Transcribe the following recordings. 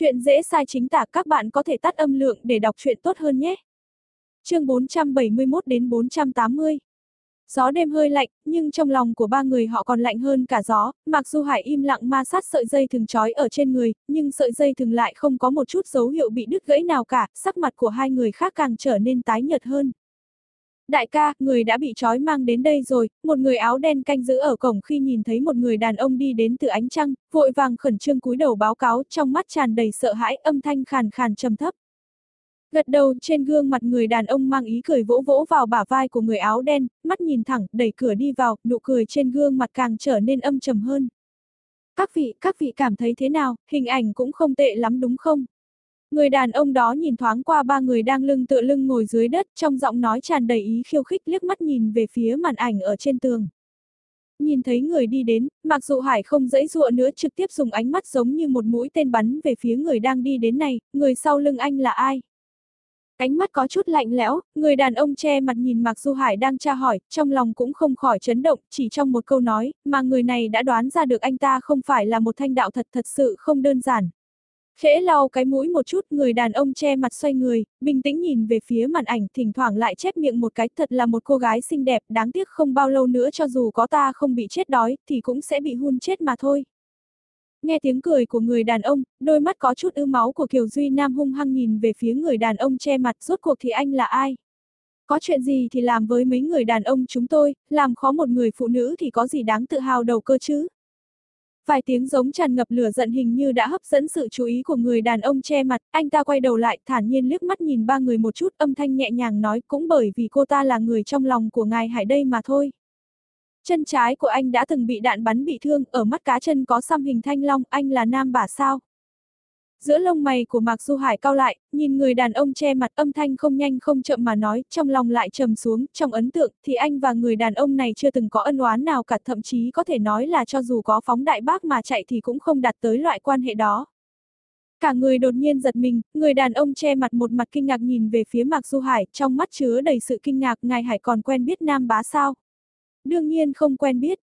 Chuyện dễ sai chính tả các bạn có thể tắt âm lượng để đọc chuyện tốt hơn nhé. Chương 471 đến 480 Gió đêm hơi lạnh, nhưng trong lòng của ba người họ còn lạnh hơn cả gió, mặc dù Hải im lặng ma sát sợi dây thường trói ở trên người, nhưng sợi dây thường lại không có một chút dấu hiệu bị đứt gãy nào cả, sắc mặt của hai người khác càng trở nên tái nhợt hơn. Đại ca, người đã bị trói mang đến đây rồi, một người áo đen canh giữ ở cổng khi nhìn thấy một người đàn ông đi đến từ ánh trăng, vội vàng khẩn trương cúi đầu báo cáo trong mắt tràn đầy sợ hãi âm thanh khàn khàn trầm thấp. Gật đầu trên gương mặt người đàn ông mang ý cười vỗ vỗ vào bả vai của người áo đen, mắt nhìn thẳng, đẩy cửa đi vào, nụ cười trên gương mặt càng trở nên âm trầm hơn. Các vị, các vị cảm thấy thế nào, hình ảnh cũng không tệ lắm đúng không? Người đàn ông đó nhìn thoáng qua ba người đang lưng tựa lưng ngồi dưới đất, trong giọng nói tràn đầy ý khiêu khích liếc mắt nhìn về phía màn ảnh ở trên tường. Nhìn thấy người đi đến, mặc dù Hải không dãy dụa nữa trực tiếp dùng ánh mắt giống như một mũi tên bắn về phía người đang đi đến này, người sau lưng anh là ai? Ánh mắt có chút lạnh lẽo, người đàn ông che mặt nhìn Mạc Du Hải đang tra hỏi, trong lòng cũng không khỏi chấn động, chỉ trong một câu nói, mà người này đã đoán ra được anh ta không phải là một thanh đạo thật thật sự không đơn giản. Khẽ lau cái mũi một chút, người đàn ông che mặt xoay người, bình tĩnh nhìn về phía màn ảnh, thỉnh thoảng lại chép miệng một cái, thật là một cô gái xinh đẹp, đáng tiếc không bao lâu nữa cho dù có ta không bị chết đói, thì cũng sẽ bị hun chết mà thôi. Nghe tiếng cười của người đàn ông, đôi mắt có chút ư máu của Kiều Duy Nam hung hăng nhìn về phía người đàn ông che mặt, rốt cuộc thì anh là ai? Có chuyện gì thì làm với mấy người đàn ông chúng tôi, làm khó một người phụ nữ thì có gì đáng tự hào đầu cơ chứ? Vài tiếng giống tràn ngập lửa giận hình như đã hấp dẫn sự chú ý của người đàn ông che mặt, anh ta quay đầu lại, thản nhiên liếc mắt nhìn ba người một chút, âm thanh nhẹ nhàng nói, cũng bởi vì cô ta là người trong lòng của ngài Hải đây mà thôi. Chân trái của anh đã từng bị đạn bắn bị thương, ở mắt cá chân có xăm hình thanh long, anh là nam bả sao? Giữa lông mày của Mạc Du Hải cao lại, nhìn người đàn ông che mặt âm thanh không nhanh không chậm mà nói, trong lòng lại trầm xuống, trong ấn tượng, thì anh và người đàn ông này chưa từng có ân oán nào cả thậm chí có thể nói là cho dù có phóng đại bác mà chạy thì cũng không đạt tới loại quan hệ đó. Cả người đột nhiên giật mình, người đàn ông che mặt một mặt kinh ngạc nhìn về phía Mạc Du Hải, trong mắt chứa đầy sự kinh ngạc, ngài Hải còn quen biết Nam Bá sao? Đương nhiên không quen biết,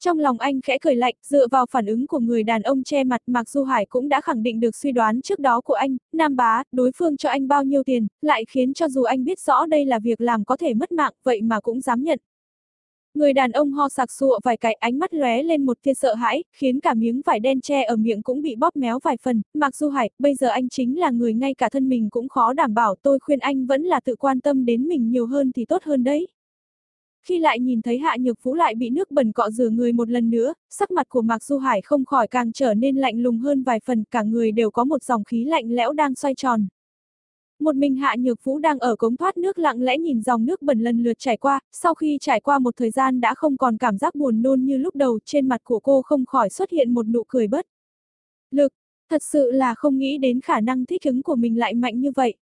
trong lòng anh khẽ cười lạnh, dựa vào phản ứng của người đàn ông che mặt Mạc Du Hải cũng đã khẳng định được suy đoán trước đó của anh, Nam Bá, đối phương cho anh bao nhiêu tiền, lại khiến cho dù anh biết rõ đây là việc làm có thể mất mạng, vậy mà cũng dám nhận. Người đàn ông ho sặc sụa vài cái ánh mắt lóe lên một tia sợ hãi, khiến cả miếng vải đen che ở miệng cũng bị bóp méo vài phần, Mặc Du Hải, bây giờ anh chính là người ngay cả thân mình cũng khó đảm bảo tôi khuyên anh vẫn là tự quan tâm đến mình nhiều hơn thì tốt hơn đấy. Khi lại nhìn thấy Hạ Nhược Vũ lại bị nước bẩn cọ rửa người một lần nữa, sắc mặt của Mạc Du Hải không khỏi càng trở nên lạnh lùng hơn vài phần, cả người đều có một dòng khí lạnh lẽo đang xoay tròn. Một mình Hạ Nhược Vũ đang ở cống thoát nước lặng lẽ nhìn dòng nước bẩn lần lượt trải qua, sau khi trải qua một thời gian đã không còn cảm giác buồn nôn như lúc đầu, trên mặt của cô không khỏi xuất hiện một nụ cười bất. Lực, thật sự là không nghĩ đến khả năng thích ứng của mình lại mạnh như vậy.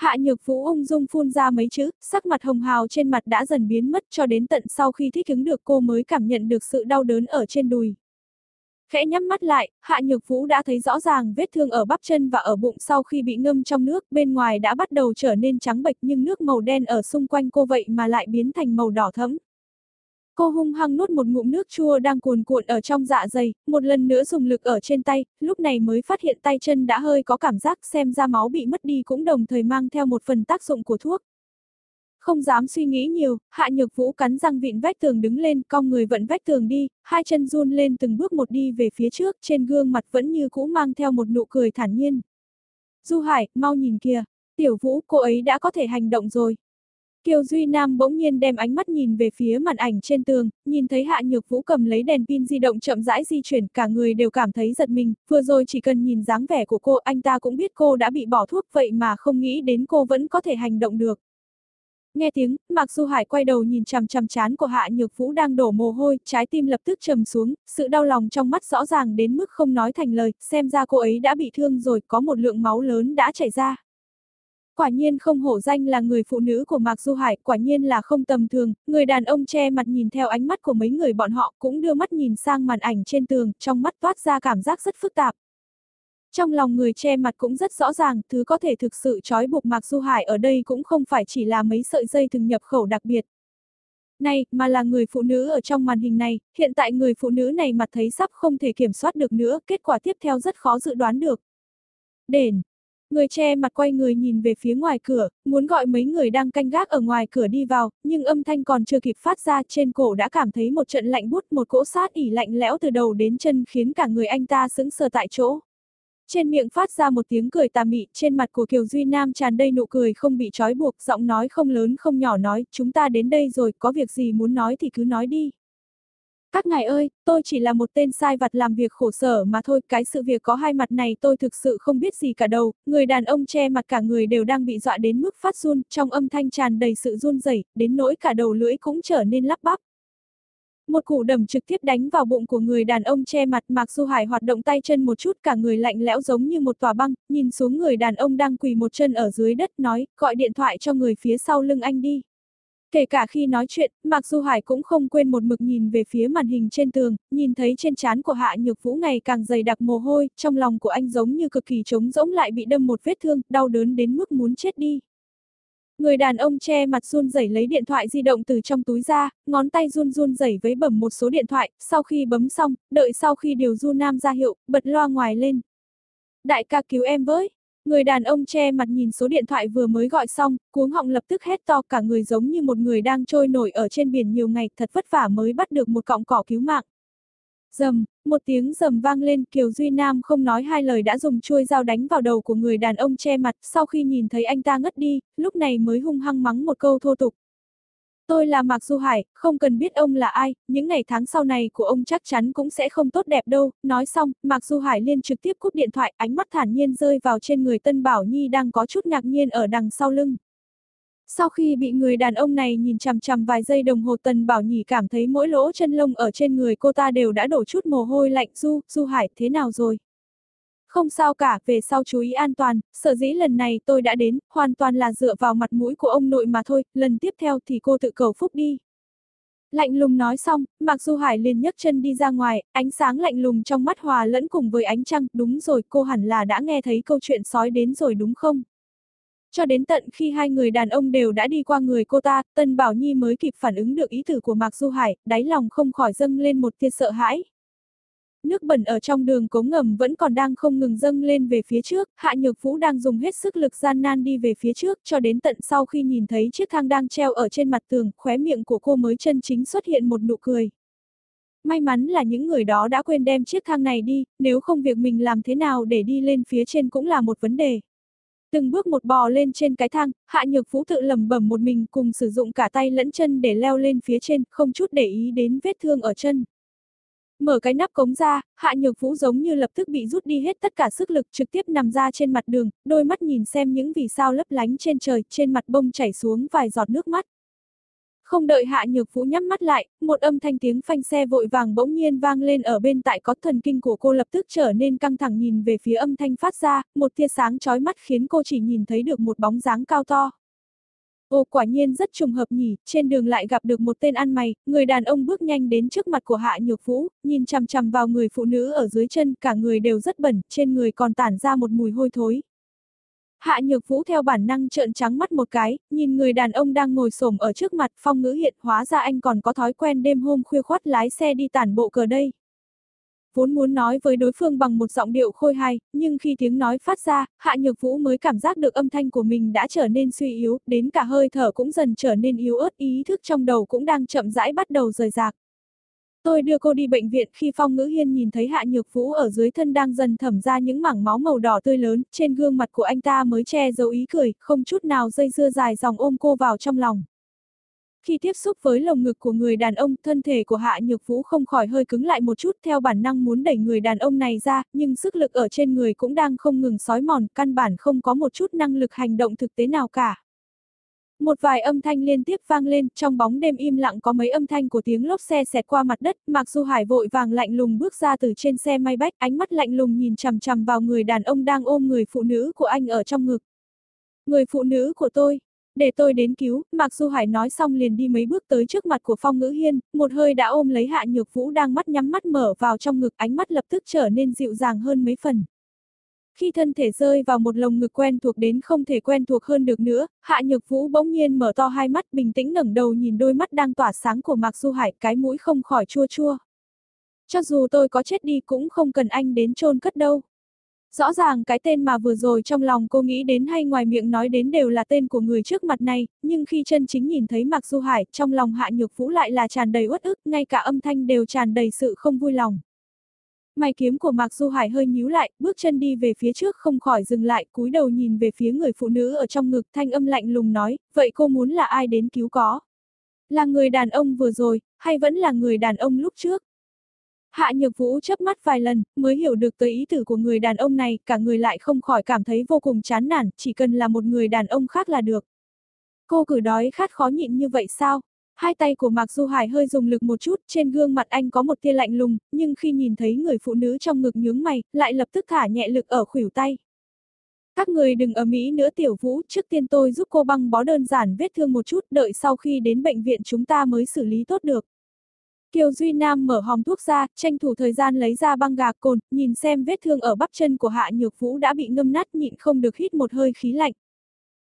Hạ nhược vũ ung dung phun ra mấy chữ, sắc mặt hồng hào trên mặt đã dần biến mất cho đến tận sau khi thích ứng được cô mới cảm nhận được sự đau đớn ở trên đùi. Khẽ nhắm mắt lại, Hạ Nhược Vũ đã thấy rõ ràng vết thương ở bắp chân và ở bụng sau khi bị ngâm trong nước, bên ngoài đã bắt đầu trở nên trắng bệch nhưng nước màu đen ở xung quanh cô vậy mà lại biến thành màu đỏ thẫm. Cô hung hăng nuốt một ngụm nước chua đang cuồn cuộn ở trong dạ dày, một lần nữa dùng lực ở trên tay, lúc này mới phát hiện tay chân đã hơi có cảm giác xem ra máu bị mất đi cũng đồng thời mang theo một phần tác dụng của thuốc. Không dám suy nghĩ nhiều, hạ nhược vũ cắn răng vịn vách tường đứng lên, cong người vận vách tường đi, hai chân run lên từng bước một đi về phía trước, trên gương mặt vẫn như cũ mang theo một nụ cười thản nhiên. Du Hải, mau nhìn kìa, tiểu vũ, cô ấy đã có thể hành động rồi, Kiều Duy Nam bỗng nhiên đem ánh mắt nhìn về phía màn ảnh trên tường, nhìn thấy Hạ Nhược Vũ cầm lấy đèn pin di động chậm rãi di chuyển, cả người đều cảm thấy giật mình, vừa rồi chỉ cần nhìn dáng vẻ của cô, anh ta cũng biết cô đã bị bỏ thuốc vậy mà không nghĩ đến cô vẫn có thể hành động được. Nghe tiếng, Mạc Du Hải quay đầu nhìn chằm chằm chán của Hạ Nhược Vũ đang đổ mồ hôi, trái tim lập tức trầm xuống, sự đau lòng trong mắt rõ ràng đến mức không nói thành lời, xem ra cô ấy đã bị thương rồi, có một lượng máu lớn đã chảy ra. Quả nhiên không hổ danh là người phụ nữ của Mạc Du Hải, quả nhiên là không tầm thường, người đàn ông che mặt nhìn theo ánh mắt của mấy người bọn họ cũng đưa mắt nhìn sang màn ảnh trên tường, trong mắt toát ra cảm giác rất phức tạp. Trong lòng người che mặt cũng rất rõ ràng, thứ có thể thực sự trói buộc Mạc Du Hải ở đây cũng không phải chỉ là mấy sợi dây thường nhập khẩu đặc biệt. Này, mà là người phụ nữ ở trong màn hình này, hiện tại người phụ nữ này mặt thấy sắp không thể kiểm soát được nữa, kết quả tiếp theo rất khó dự đoán được. Đền. Người che mặt quay người nhìn về phía ngoài cửa, muốn gọi mấy người đang canh gác ở ngoài cửa đi vào, nhưng âm thanh còn chưa kịp phát ra trên cổ đã cảm thấy một trận lạnh bút một cỗ sát ỉ lạnh lẽo từ đầu đến chân khiến cả người anh ta sững sờ tại chỗ. Trên miệng phát ra một tiếng cười tà mị, trên mặt của Kiều Duy Nam tràn đầy nụ cười không bị trói buộc, giọng nói không lớn không nhỏ nói, chúng ta đến đây rồi, có việc gì muốn nói thì cứ nói đi. Các ngài ơi, tôi chỉ là một tên sai vặt làm việc khổ sở mà thôi, cái sự việc có hai mặt này tôi thực sự không biết gì cả đâu, người đàn ông che mặt cả người đều đang bị dọa đến mức phát run, trong âm thanh tràn đầy sự run rẩy, đến nỗi cả đầu lưỡi cũng trở nên lắp bắp. Một củ đầm trực tiếp đánh vào bụng của người đàn ông che mặt Mạc Du Hải hoạt động tay chân một chút cả người lạnh lẽo giống như một tòa băng, nhìn xuống người đàn ông đang quỳ một chân ở dưới đất nói, gọi điện thoại cho người phía sau lưng anh đi. Kể cả khi nói chuyện, Mạc Du Hải cũng không quên một mực nhìn về phía màn hình trên tường, nhìn thấy trên trán của Hạ Nhược Vũ ngày càng dày đặc mồ hôi, trong lòng của anh giống như cực kỳ trống rỗng lại bị đâm một vết thương, đau đớn đến mức muốn chết đi. Người đàn ông che mặt run rẩy lấy điện thoại di động từ trong túi ra, ngón tay run run rẩy với bấm một số điện thoại, sau khi bấm xong, đợi sau khi điều du nam ra hiệu, bật loa ngoài lên. Đại ca cứu em với. Người đàn ông che mặt nhìn số điện thoại vừa mới gọi xong, cuống họng lập tức hét to cả người giống như một người đang trôi nổi ở trên biển nhiều ngày, thật vất vả mới bắt được một cọng cỏ cứu mạng. Dầm, một tiếng dầm vang lên, Kiều Duy Nam không nói hai lời đã dùng chuôi dao đánh vào đầu của người đàn ông che mặt, sau khi nhìn thấy anh ta ngất đi, lúc này mới hung hăng mắng một câu thô tục. Tôi là Mạc Du Hải, không cần biết ông là ai, những ngày tháng sau này của ông chắc chắn cũng sẽ không tốt đẹp đâu. Nói xong, Mạc Du Hải liên trực tiếp cúp điện thoại, ánh mắt thản nhiên rơi vào trên người Tân Bảo Nhi đang có chút ngạc nhiên ở đằng sau lưng. Sau khi bị người đàn ông này nhìn chằm chằm vài giây đồng hồ Tần Bảo Nhỉ cảm thấy mỗi lỗ chân lông ở trên người cô ta đều đã đổ chút mồ hôi lạnh Du, Du Hải thế nào rồi? Không sao cả, về sau chú ý an toàn, sở dĩ lần này tôi đã đến, hoàn toàn là dựa vào mặt mũi của ông nội mà thôi, lần tiếp theo thì cô tự cầu phúc đi. Lạnh lùng nói xong, Mạc Du Hải liền nhấc chân đi ra ngoài, ánh sáng lạnh lùng trong mắt hòa lẫn cùng với ánh trăng, đúng rồi, cô hẳn là đã nghe thấy câu chuyện sói đến rồi đúng không? Cho đến tận khi hai người đàn ông đều đã đi qua người cô ta, Tân Bảo Nhi mới kịp phản ứng được ý tử của Mạc Du Hải, đáy lòng không khỏi dâng lên một tia sợ hãi. Nước bẩn ở trong đường cống ngầm vẫn còn đang không ngừng dâng lên về phía trước, Hạ Nhược Vũ đang dùng hết sức lực gian nan đi về phía trước cho đến tận sau khi nhìn thấy chiếc thang đang treo ở trên mặt tường, khóe miệng của cô mới chân chính xuất hiện một nụ cười. May mắn là những người đó đã quên đem chiếc thang này đi, nếu không việc mình làm thế nào để đi lên phía trên cũng là một vấn đề. Từng bước một bò lên trên cái thang, Hạ Nhược Vũ tự lầm bẩm một mình cùng sử dụng cả tay lẫn chân để leo lên phía trên, không chút để ý đến vết thương ở chân. Mở cái nắp cống ra, Hạ Nhược Vũ giống như lập tức bị rút đi hết tất cả sức lực trực tiếp nằm ra trên mặt đường, đôi mắt nhìn xem những vì sao lấp lánh trên trời, trên mặt bông chảy xuống vài giọt nước mắt. Không đợi Hạ Nhược Vũ nhắm mắt lại, một âm thanh tiếng phanh xe vội vàng bỗng nhiên vang lên ở bên tại có thần kinh của cô lập tức trở nên căng thẳng nhìn về phía âm thanh phát ra, một tia sáng chói mắt khiến cô chỉ nhìn thấy được một bóng dáng cao to. Ồ quả nhiên rất trùng hợp nhỉ, trên đường lại gặp được một tên ăn mày, người đàn ông bước nhanh đến trước mặt của Hạ Nhược Vũ, nhìn chằm chằm vào người phụ nữ ở dưới chân, cả người đều rất bẩn, trên người còn tản ra một mùi hôi thối. Hạ Nhược Vũ theo bản năng trợn trắng mắt một cái, nhìn người đàn ông đang ngồi xổm ở trước mặt phong ngữ hiện hóa ra anh còn có thói quen đêm hôm khuya khoát lái xe đi tản bộ cờ đây. Vốn muốn nói với đối phương bằng một giọng điệu khôi hài, nhưng khi tiếng nói phát ra, Hạ Nhược Vũ mới cảm giác được âm thanh của mình đã trở nên suy yếu, đến cả hơi thở cũng dần trở nên yếu ớt, ý thức trong đầu cũng đang chậm rãi bắt đầu rời rạc. Tôi đưa cô đi bệnh viện khi Phong Ngữ Hiên nhìn thấy Hạ Nhược Vũ ở dưới thân đang dần thẩm ra những mảng máu màu đỏ tươi lớn, trên gương mặt của anh ta mới che giấu ý cười, không chút nào dây dưa dài dòng ôm cô vào trong lòng. Khi tiếp xúc với lồng ngực của người đàn ông, thân thể của Hạ Nhược Vũ không khỏi hơi cứng lại một chút theo bản năng muốn đẩy người đàn ông này ra, nhưng sức lực ở trên người cũng đang không ngừng sói mòn, căn bản không có một chút năng lực hành động thực tế nào cả. Một vài âm thanh liên tiếp vang lên, trong bóng đêm im lặng có mấy âm thanh của tiếng lốp xe xẹt qua mặt đất, Mạc Du Hải vội vàng lạnh lùng bước ra từ trên xe may bách, ánh mắt lạnh lùng nhìn chằm chằm vào người đàn ông đang ôm người phụ nữ của anh ở trong ngực. Người phụ nữ của tôi, để tôi đến cứu, Mạc Du Hải nói xong liền đi mấy bước tới trước mặt của Phong Ngữ Hiên, một hơi đã ôm lấy Hạ Nhược Vũ đang mắt nhắm mắt mở vào trong ngực, ánh mắt lập tức trở nên dịu dàng hơn mấy phần. Khi thân thể rơi vào một lồng ngực quen thuộc đến không thể quen thuộc hơn được nữa, Hạ Nhược Vũ bỗng nhiên mở to hai mắt bình tĩnh ngẩng đầu nhìn đôi mắt đang tỏa sáng của Mạc Du Hải, cái mũi không khỏi chua chua. Cho dù tôi có chết đi cũng không cần anh đến chôn cất đâu. Rõ ràng cái tên mà vừa rồi trong lòng cô nghĩ đến hay ngoài miệng nói đến đều là tên của người trước mặt này, nhưng khi chân chính nhìn thấy Mạc Du Hải, trong lòng Hạ Nhược Vũ lại là tràn đầy uất ức, ngay cả âm thanh đều tràn đầy sự không vui lòng. Mày kiếm của Mạc Du Hải hơi nhíu lại, bước chân đi về phía trước không khỏi dừng lại, cúi đầu nhìn về phía người phụ nữ ở trong ngực, thanh âm lạnh lùng nói, vậy cô muốn là ai đến cứu có? Là người đàn ông vừa rồi, hay vẫn là người đàn ông lúc trước? Hạ Nhược Vũ chớp mắt vài lần, mới hiểu được tới ý tử của người đàn ông này, cả người lại không khỏi cảm thấy vô cùng chán nản, chỉ cần là một người đàn ông khác là được. Cô cử đói khát khó nhịn như vậy sao? Hai tay của Mạc Du Hải hơi dùng lực một chút, trên gương mặt anh có một tia lạnh lùng, nhưng khi nhìn thấy người phụ nữ trong ngực nhướng mày, lại lập tức thả nhẹ lực ở khuỷu tay. Các người đừng ở Mỹ nữa tiểu vũ, trước tiên tôi giúp cô băng bó đơn giản vết thương một chút, đợi sau khi đến bệnh viện chúng ta mới xử lý tốt được. Kiều Duy Nam mở hòm thuốc ra, tranh thủ thời gian lấy ra băng gạc cồn, nhìn xem vết thương ở bắp chân của Hạ Nhược Vũ đã bị ngâm nát nhịn không được hít một hơi khí lạnh.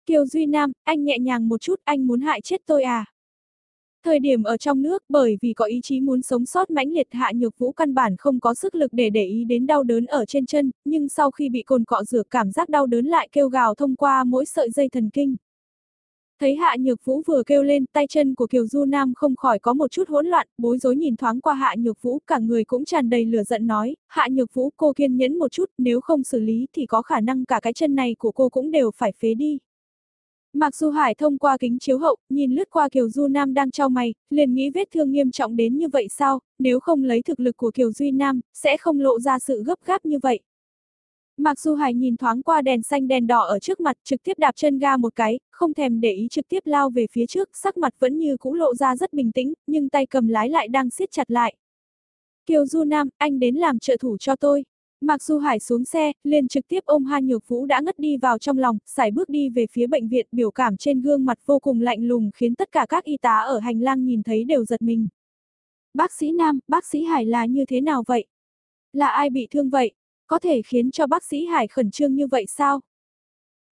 Kiều Duy Nam, anh nhẹ nhàng một chút, anh muốn hại chết tôi à? Thời điểm ở trong nước bởi vì có ý chí muốn sống sót mãnh liệt Hạ Nhược Vũ căn bản không có sức lực để để ý đến đau đớn ở trên chân, nhưng sau khi bị cồn cọ rửa cảm giác đau đớn lại kêu gào thông qua mỗi sợi dây thần kinh. Thấy Hạ Nhược Vũ vừa kêu lên, tay chân của Kiều Du Nam không khỏi có một chút hỗn loạn, bối rối nhìn thoáng qua Hạ Nhược Vũ, cả người cũng tràn đầy lửa giận nói, Hạ Nhược Vũ cô kiên nhẫn một chút, nếu không xử lý thì có khả năng cả cái chân này của cô cũng đều phải phế đi. Mặc dù Hải thông qua kính chiếu hậu, nhìn lướt qua Kiều Du Nam đang trao mày, liền nghĩ vết thương nghiêm trọng đến như vậy sao, nếu không lấy thực lực của Kiều Duy Nam, sẽ không lộ ra sự gấp gáp như vậy. Mặc dù Hải nhìn thoáng qua đèn xanh đèn đỏ ở trước mặt, trực tiếp đạp chân ga một cái, không thèm để ý trực tiếp lao về phía trước, sắc mặt vẫn như cũ lộ ra rất bình tĩnh, nhưng tay cầm lái lại đang siết chặt lại. Kiều Du Nam, anh đến làm trợ thủ cho tôi. Mặc dù Hải xuống xe, liền trực tiếp ôm Hà Nhược Vũ đã ngất đi vào trong lòng, xài bước đi về phía bệnh viện, biểu cảm trên gương mặt vô cùng lạnh lùng khiến tất cả các y tá ở hành lang nhìn thấy đều giật mình. Bác sĩ Nam, bác sĩ Hải là như thế nào vậy? Là ai bị thương vậy? Có thể khiến cho bác sĩ Hải khẩn trương như vậy sao?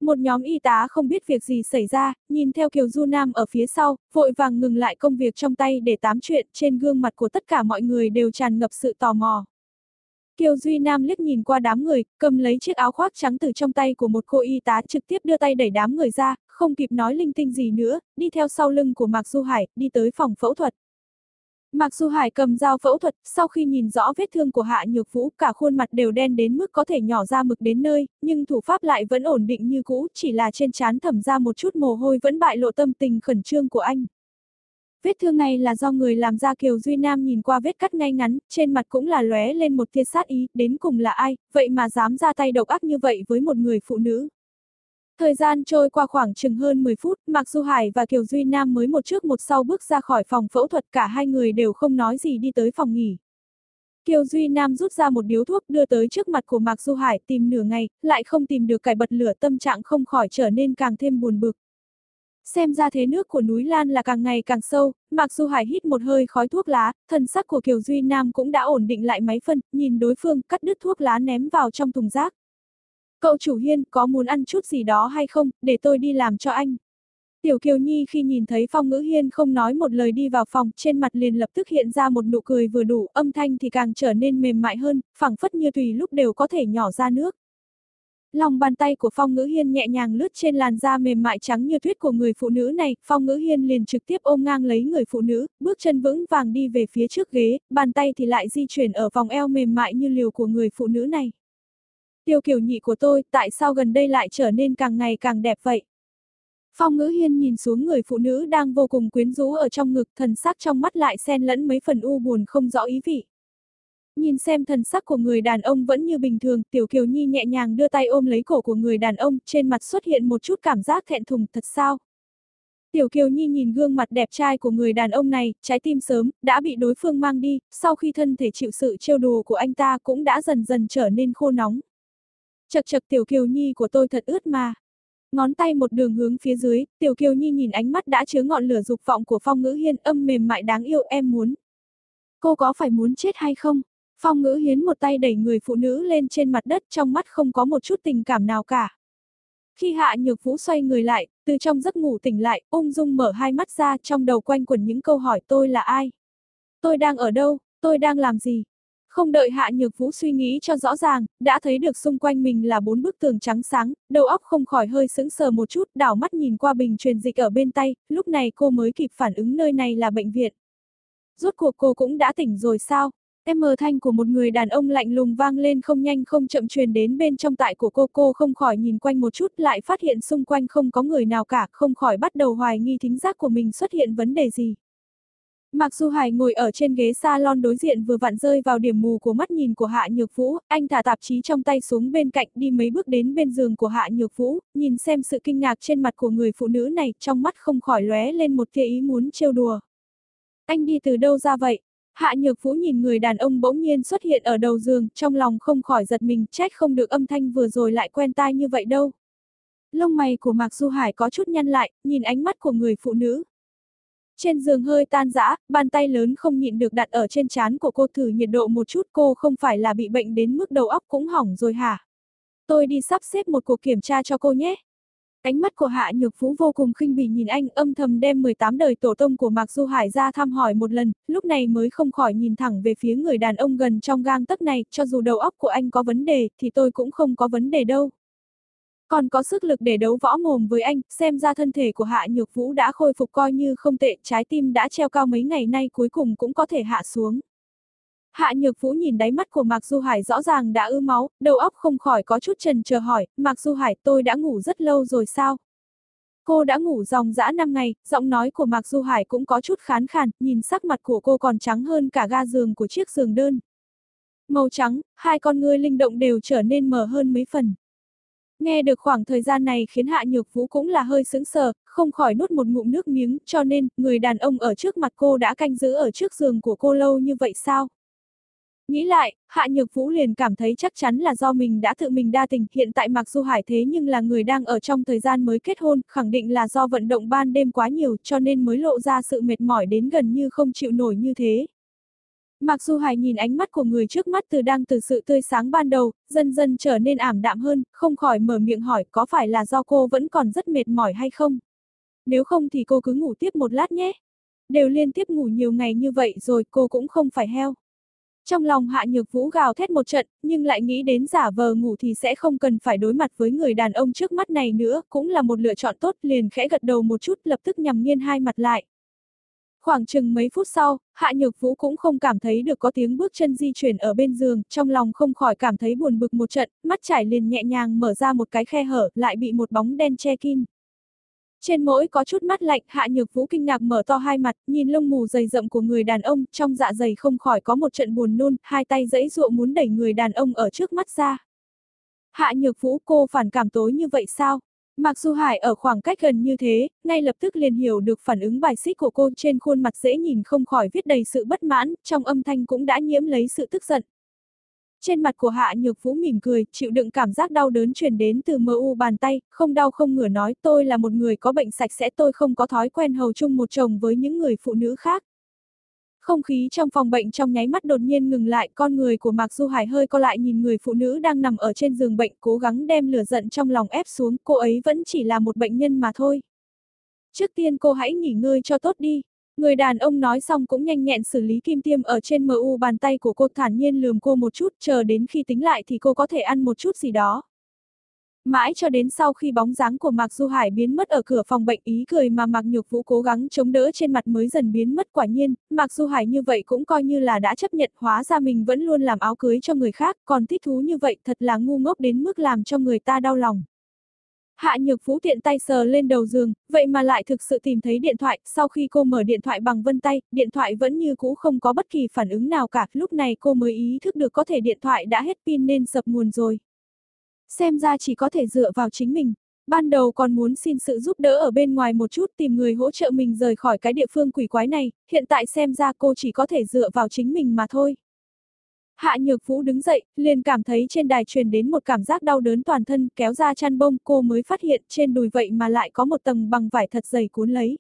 Một nhóm y tá không biết việc gì xảy ra, nhìn theo Kiều Du Nam ở phía sau, vội vàng ngừng lại công việc trong tay để tám chuyện, trên gương mặt của tất cả mọi người đều tràn ngập sự tò mò. Kiều Duy Nam liếc nhìn qua đám người, cầm lấy chiếc áo khoác trắng từ trong tay của một cô y tá trực tiếp đưa tay đẩy đám người ra, không kịp nói linh tinh gì nữa, đi theo sau lưng của Mạc Du Hải, đi tới phòng phẫu thuật. Mạc Du Hải cầm dao phẫu thuật, sau khi nhìn rõ vết thương của Hạ Nhược Vũ, cả khuôn mặt đều đen đến mức có thể nhỏ ra mực đến nơi, nhưng thủ pháp lại vẫn ổn định như cũ, chỉ là trên trán thẩm ra một chút mồ hôi vẫn bại lộ tâm tình khẩn trương của anh. Vết thương này là do người làm ra Kiều Duy Nam nhìn qua vết cắt ngay ngắn, trên mặt cũng là lóe lên một tia sát ý, đến cùng là ai, vậy mà dám ra tay độc ác như vậy với một người phụ nữ. Thời gian trôi qua khoảng chừng hơn 10 phút, Mạc Du Hải và Kiều Duy Nam mới một trước một sau bước ra khỏi phòng phẫu thuật cả hai người đều không nói gì đi tới phòng nghỉ. Kiều Duy Nam rút ra một điếu thuốc đưa tới trước mặt của Mạc Du Hải tìm nửa ngày, lại không tìm được cải bật lửa tâm trạng không khỏi trở nên càng thêm buồn bực. Xem ra thế nước của núi Lan là càng ngày càng sâu, Mạc Du Hải hít một hơi khói thuốc lá, thân sắc của Kiều Duy Nam cũng đã ổn định lại máy phân, nhìn đối phương cắt đứt thuốc lá ném vào trong thùng rác. Cậu chủ hiên, có muốn ăn chút gì đó hay không, để tôi đi làm cho anh. Tiểu Kiều Nhi khi nhìn thấy Phong Ngữ Hiên không nói một lời đi vào phòng, trên mặt liền lập tức hiện ra một nụ cười vừa đủ, âm thanh thì càng trở nên mềm mại hơn, phẳng phất như tùy lúc đều có thể nhỏ ra nước. Lòng bàn tay của Phong Ngữ Hiên nhẹ nhàng lướt trên làn da mềm mại trắng như tuyết của người phụ nữ này, Phong Ngữ Hiên liền trực tiếp ôm ngang lấy người phụ nữ, bước chân vững vàng đi về phía trước ghế, bàn tay thì lại di chuyển ở vòng eo mềm mại như liều của người phụ nữ này. Tiêu kiểu nhị của tôi, tại sao gần đây lại trở nên càng ngày càng đẹp vậy? Phong ngữ hiên nhìn xuống người phụ nữ đang vô cùng quyến rũ ở trong ngực, thần sắc trong mắt lại xen lẫn mấy phần u buồn không rõ ý vị. Nhìn xem thần sắc của người đàn ông vẫn như bình thường, Tiểu Kiều Nhi nhẹ nhàng đưa tay ôm lấy cổ của người đàn ông, trên mặt xuất hiện một chút cảm giác thẹn thùng, thật sao? Tiểu Kiều Nhi nhìn gương mặt đẹp trai của người đàn ông này, trái tim sớm, đã bị đối phương mang đi, sau khi thân thể chịu sự trêu đùa của anh ta cũng đã dần dần trở nên khô nóng. Chật chật Tiểu Kiều Nhi của tôi thật ướt mà. Ngón tay một đường hướng phía dưới, Tiểu Kiều Nhi nhìn ánh mắt đã chứa ngọn lửa dục vọng của Phong Ngữ Hiên âm mềm mại đáng yêu em muốn. Cô có phải muốn chết hay không? Phong ngữ hiến một tay đẩy người phụ nữ lên trên mặt đất trong mắt không có một chút tình cảm nào cả. Khi hạ nhược vũ xoay người lại, từ trong giấc ngủ tỉnh lại, ung dung mở hai mắt ra trong đầu quanh quẩn những câu hỏi tôi là ai? Tôi đang ở đâu? Tôi đang làm gì? Không đợi Hạ Nhược Vũ suy nghĩ cho rõ ràng, đã thấy được xung quanh mình là bốn bức tường trắng sáng, đầu óc không khỏi hơi sững sờ một chút, đảo mắt nhìn qua bình truyền dịch ở bên tay, lúc này cô mới kịp phản ứng nơi này là bệnh viện. Rốt cuộc cô cũng đã tỉnh rồi sao? Em mờ thanh của một người đàn ông lạnh lùng vang lên không nhanh không chậm truyền đến bên trong tại của cô cô không khỏi nhìn quanh một chút lại phát hiện xung quanh không có người nào cả không khỏi bắt đầu hoài nghi thính giác của mình xuất hiện vấn đề gì. Mặc dù Hải ngồi ở trên ghế salon đối diện vừa vặn rơi vào điểm mù của mắt nhìn của Hạ Nhược Vũ, anh thả tạp chí trong tay xuống bên cạnh đi mấy bước đến bên giường của Hạ Nhược Vũ, nhìn xem sự kinh ngạc trên mặt của người phụ nữ này, trong mắt không khỏi lóe lên một tia ý muốn trêu đùa. Anh đi từ đâu ra vậy? Hạ Nhược Vũ nhìn người đàn ông bỗng nhiên xuất hiện ở đầu giường, trong lòng không khỏi giật mình, trách không được âm thanh vừa rồi lại quen tai như vậy đâu. Lông mày của Mạc Du Hải có chút nhăn lại, nhìn ánh mắt của người phụ nữ, trên giường hơi tan rã, bàn tay lớn không nhịn được đặt ở trên trán của cô thử nhiệt độ một chút cô không phải là bị bệnh đến mức đầu óc cũng hỏng rồi hả? Tôi đi sắp xếp một cuộc kiểm tra cho cô nhé. Ánh mắt của Hạ Nhược Phú vô cùng khinh bỉ nhìn anh âm thầm đem 18 đời tổ tông của Mạc Du Hải ra thăm hỏi một lần, lúc này mới không khỏi nhìn thẳng về phía người đàn ông gần trong gang tấc này, cho dù đầu óc của anh có vấn đề, thì tôi cũng không có vấn đề đâu còn có sức lực để đấu võ mồm với anh, xem ra thân thể của Hạ Nhược Vũ đã khôi phục coi như không tệ, trái tim đã treo cao mấy ngày nay cuối cùng cũng có thể hạ xuống. Hạ Nhược Vũ nhìn đáy mắt của Mạc Du Hải rõ ràng đã ư máu, đầu óc không khỏi có chút trần chờ hỏi, Mạc Du Hải tôi đã ngủ rất lâu rồi sao? Cô đã ngủ dòng dã 5 ngày, giọng nói của Mạc Du Hải cũng có chút khán khàn, nhìn sắc mặt của cô còn trắng hơn cả ga giường của chiếc giường đơn. Màu trắng, hai con ngươi linh động đều trở nên mờ hơn mấy phần. Nghe được khoảng thời gian này khiến Hạ Nhược Vũ cũng là hơi sững sờ, không khỏi nuốt một ngụm nước miếng, cho nên, người đàn ông ở trước mặt cô đã canh giữ ở trước giường của cô lâu như vậy sao? Nghĩ lại, Hạ Nhược Vũ liền cảm thấy chắc chắn là do mình đã tự mình đa tình, hiện tại mặc dù Hải thế nhưng là người đang ở trong thời gian mới kết hôn, khẳng định là do vận động ban đêm quá nhiều cho nên mới lộ ra sự mệt mỏi đến gần như không chịu nổi như thế. Mặc dù Hải nhìn ánh mắt của người trước mắt từ đang từ sự tươi sáng ban đầu, dần dần trở nên ảm đạm hơn, không khỏi mở miệng hỏi có phải là do cô vẫn còn rất mệt mỏi hay không? Nếu không thì cô cứ ngủ tiếp một lát nhé. Đều liên tiếp ngủ nhiều ngày như vậy rồi cô cũng không phải heo. Trong lòng Hạ Nhược Vũ gào thét một trận, nhưng lại nghĩ đến giả vờ ngủ thì sẽ không cần phải đối mặt với người đàn ông trước mắt này nữa, cũng là một lựa chọn tốt liền khẽ gật đầu một chút lập tức nhằm nghiêng hai mặt lại. Khoảng chừng mấy phút sau, Hạ Nhược Vũ cũng không cảm thấy được có tiếng bước chân di chuyển ở bên giường, trong lòng không khỏi cảm thấy buồn bực một trận, mắt trải liền nhẹ nhàng mở ra một cái khe hở, lại bị một bóng đen che kín. Trên mỗi có chút mắt lạnh, Hạ Nhược Vũ kinh ngạc mở to hai mặt, nhìn lông mù dày rậm của người đàn ông, trong dạ dày không khỏi có một trận buồn nôn, hai tay dãy dụa muốn đẩy người đàn ông ở trước mắt ra. Hạ Nhược Vũ cô phản cảm tối như vậy sao? Mặc dù Hải ở khoảng cách gần như thế, ngay lập tức liền hiểu được phản ứng bài xích của cô trên khuôn mặt dễ nhìn không khỏi viết đầy sự bất mãn, trong âm thanh cũng đã nhiễm lấy sự tức giận. Trên mặt của Hạ Nhược Vũ mỉm cười, chịu đựng cảm giác đau đớn truyền đến từ mơ u bàn tay, không đau không ngửa nói tôi là một người có bệnh sạch sẽ tôi không có thói quen hầu chung một chồng với những người phụ nữ khác. Không khí trong phòng bệnh trong nháy mắt đột nhiên ngừng lại, con người của Mạc Du Hải hơi co lại nhìn người phụ nữ đang nằm ở trên giường bệnh, cố gắng đem lửa giận trong lòng ép xuống, cô ấy vẫn chỉ là một bệnh nhân mà thôi. Trước tiên cô hãy nghỉ ngơi cho tốt đi. Người đàn ông nói xong cũng nhanh nhẹn xử lý kim tiêm ở trên MU bàn tay của cô thản nhiên lườm cô một chút, chờ đến khi tính lại thì cô có thể ăn một chút gì đó. Mãi cho đến sau khi bóng dáng của Mạc Du Hải biến mất ở cửa phòng bệnh ý cười mà Mạc Nhược Vũ cố gắng chống đỡ trên mặt mới dần biến mất quả nhiên, Mạc Du Hải như vậy cũng coi như là đã chấp nhận hóa ra mình vẫn luôn làm áo cưới cho người khác, còn thích thú như vậy thật là ngu ngốc đến mức làm cho người ta đau lòng. Hạ Nhược Vũ tiện tay sờ lên đầu giường, vậy mà lại thực sự tìm thấy điện thoại, sau khi cô mở điện thoại bằng vân tay, điện thoại vẫn như cũ không có bất kỳ phản ứng nào cả, lúc này cô mới ý thức được có thể điện thoại đã hết pin nên sập nguồn rồi xem ra chỉ có thể dựa vào chính mình. Ban đầu còn muốn xin sự giúp đỡ ở bên ngoài một chút tìm người hỗ trợ mình rời khỏi cái địa phương quỷ quái này, hiện tại xem ra cô chỉ có thể dựa vào chính mình mà thôi. Hạ Nhược Vũ đứng dậy, liền cảm thấy trên đài truyền đến một cảm giác đau đớn toàn thân, kéo ra chăn bông, cô mới phát hiện trên đùi vậy mà lại có một tầng bằng vải thật dày cuốn lấy.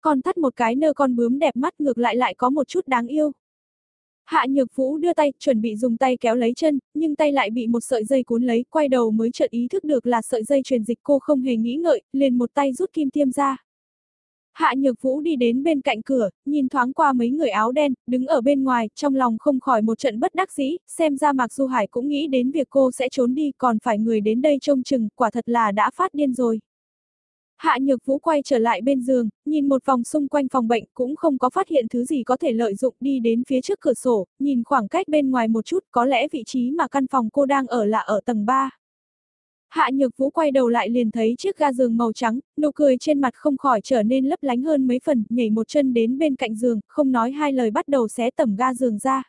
Còn thắt một cái nơ con bướm đẹp mắt ngược lại lại có một chút đáng yêu. Hạ Nhược Vũ đưa tay, chuẩn bị dùng tay kéo lấy chân, nhưng tay lại bị một sợi dây cuốn lấy, quay đầu mới chợt ý thức được là sợi dây truyền dịch cô không hề nghĩ ngợi, liền một tay rút kim tiêm ra. Hạ Nhược Vũ đi đến bên cạnh cửa, nhìn thoáng qua mấy người áo đen, đứng ở bên ngoài, trong lòng không khỏi một trận bất đắc dĩ, xem ra Mạc Du Hải cũng nghĩ đến việc cô sẽ trốn đi, còn phải người đến đây trông chừng, quả thật là đã phát điên rồi. Hạ Nhược Vũ quay trở lại bên giường, nhìn một vòng xung quanh phòng bệnh cũng không có phát hiện thứ gì có thể lợi dụng đi đến phía trước cửa sổ, nhìn khoảng cách bên ngoài một chút có lẽ vị trí mà căn phòng cô đang ở là ở tầng 3. Hạ Nhược Vũ quay đầu lại liền thấy chiếc ga giường màu trắng, nụ cười trên mặt không khỏi trở nên lấp lánh hơn mấy phần, nhảy một chân đến bên cạnh giường, không nói hai lời bắt đầu xé tầm ga giường ra.